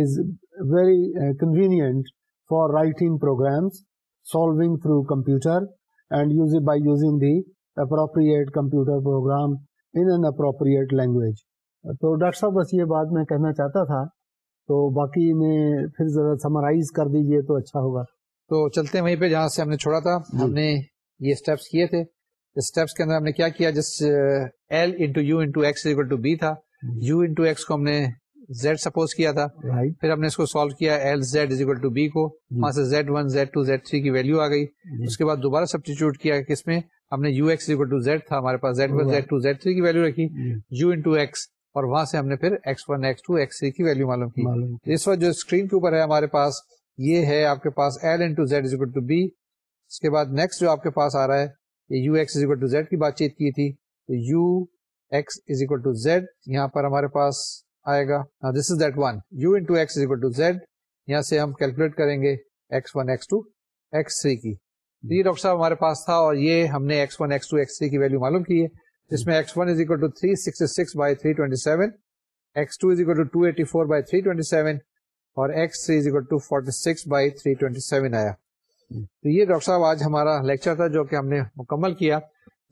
is very convenient for writing programs solving through computer and use by using the appropriate computer program in an appropriate language تو ڈاکٹر صاحب بس یہ بات میں کہنا چاہتا تھا تو باقی میں پھر ذرا سمرائز کر دیجئے تو اچھا ہوگا تو چلتے وہیں پہ جہاں سے ہم نے چھوڑا تھا جی۔ ہم نے یہ سٹیپس کیے تھے سٹیپس کے اندر ہم نے کیا کیا جس L into U into X to B تھا یو انٹو ایکس کو ہم نے زیڈ سپوز کیا تھا پھر ہم نے اس کو سالو کیا L Z is equal to B کو جی۔ وہاں سے Z one Z two Z three کی ویلو آ گئی جی۔ اس کے بعد دوبارہ سبسٹیچیوٹ کیا کس میں ہم نے U X equal to Z تھا ہمارے پاس Z one Z two Z three کی ویلو رکھی یو انٹو ایکس اور وہاں سے ہم نے پھر X one X two X three کی ویلو معلوم کی اس وقت جو اسکرین کے اوپر ہے ہمارے پاس یہ ہے آپ کے پاس L into Z is equal to B اس کے بعد نیکسٹ جو آپ کے پاس آ رہا ہے یہ U X is equal to Z کی بات چیت کی تھی تو U X is equal to Z یہاں پر ہمارے پاس آئے گا this is that one U into X is equal to Z یہاں سے ہم کیلکولیٹ کریں گے X one X two X three کی ڈاکٹر صاحب ہمارے پاس تھا اور یہ ہم نے X one X two X three کی ویلو معلوم کی ہے جس میں X one is equal to three six six by three twenty seven X two is equal to two eighty four by three twenty seven اور X three is equal to forty six by three twenty seven آیا تو یہ doctor صاحب آج ہمارا lecture تھا جو کہ ہم نے مکمل کیا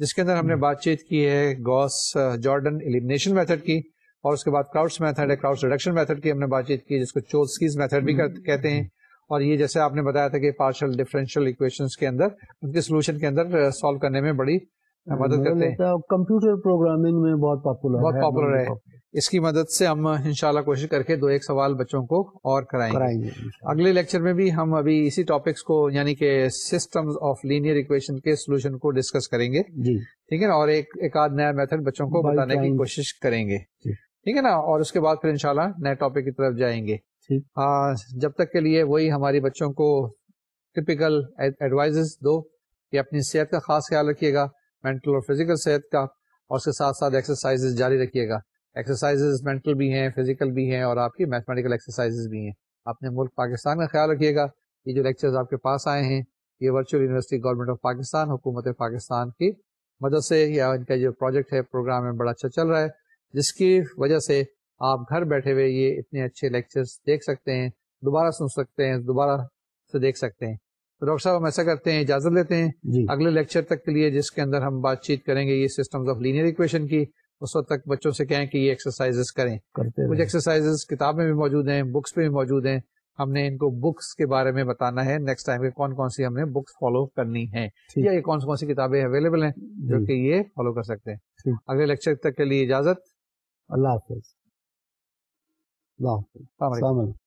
جس کے اندر ہم نے بات چیت کی ہے گوس جارڈن ایلیمنیشن میتھڈ کی اور اس کے بعد کراؤڈس میتھڈ ہے کراؤڈ ریڈکشن میتھڈ کی ہم نے بات چیت کی جس کو چولسکیز میتھڈ بھی کہتے ہیں اور یہ جیسے آپ نے بتایا تھا کہ پارشل ڈیفرنشیل اکویشنس کے اندر ان کے سولوشن کے اندر سالو کرنے میں بڑی مدد کرتے ہیں کمپیوٹر پروگرامنگ میں بہت پاپولر بہت پاپولر ہے اس کی مدد سے ہم انشاءاللہ کوشش کر کے دو ایک سوال بچوں کو اور کرائیں گے اگلے لیکچر میں بھی ہم ابھی اسی ٹاپکس کو یعنی کہ سسٹمز آف لینئر ایکویشن کے سولوشن کو ڈسکس کریں گے جی۔ ٹھیک ہے نا اور ایک ایک آدھ نیا میتھڈ بچوں کو بتانے کی کوشش کریں گے جی۔ ٹھیک ہے نا اور اس کے بعد پھر انشاءاللہ نئے ٹاپک کی طرف جائیں گے جی۔ جب تک کے لیے وہی ہماری بچوں کو ٹپیکل ایڈوائزز دو کہ اپنی صحت کا خاص خیال رکھیے گا مینٹل اور فزیکل صحت کا اور اس کے ساتھ ساتھ ایکسرسائز جاری رکھیے گا ایکسرسائز مینٹل بھی ہیں فزیکل بھی ہیں اور آپ کی میتھمیٹیکل ایکسرسائز بھی ہیں اپنے ملک پاکستان کا خیال رکھیے گا یہ جو لیکچرز آپ کے پاس آئے ہیں یہ virtual university government of Pakistan حکومت پاکستان کی مدد سے یا ان کا جو پروجیکٹ ہے پروگرام ہے بڑا اچھا چل رہا ہے جس کی وجہ سے آپ گھر بیٹھے ہوئے یہ اتنے اچھے لیکچرز دیکھ سکتے ہیں دوبارہ سن سکتے ہیں دوبارہ سے دیکھ سکتے ہیں ڈاکٹر صاحب ہم ایسا کرتے ہیں اجازت لیتے ہیں جی. اگلے لیکچر تک کے لیے جس کے اندر ہم بات چیت کریں گے یہ آف لینئر کی اس وقت تک بچوں سے کہیں کہ یہ کریں کچھ کتاب میں بھی موجود ہیں بکس بھی موجود ہیں ہم نے ان کو بکس کے بارے میں بتانا ہے نیکسٹ ٹائم کون کون سی ہم نے بکس فالو کرنی ہے یا یہ کون کون سی کتابیں اویلیبل ہیں جی۔ جو کہ یہ فالو کر سکتے ہیں اگلے لیکچر تک کے لیے اجازت اللہ حافظ اللہ حافظ السلام علیکم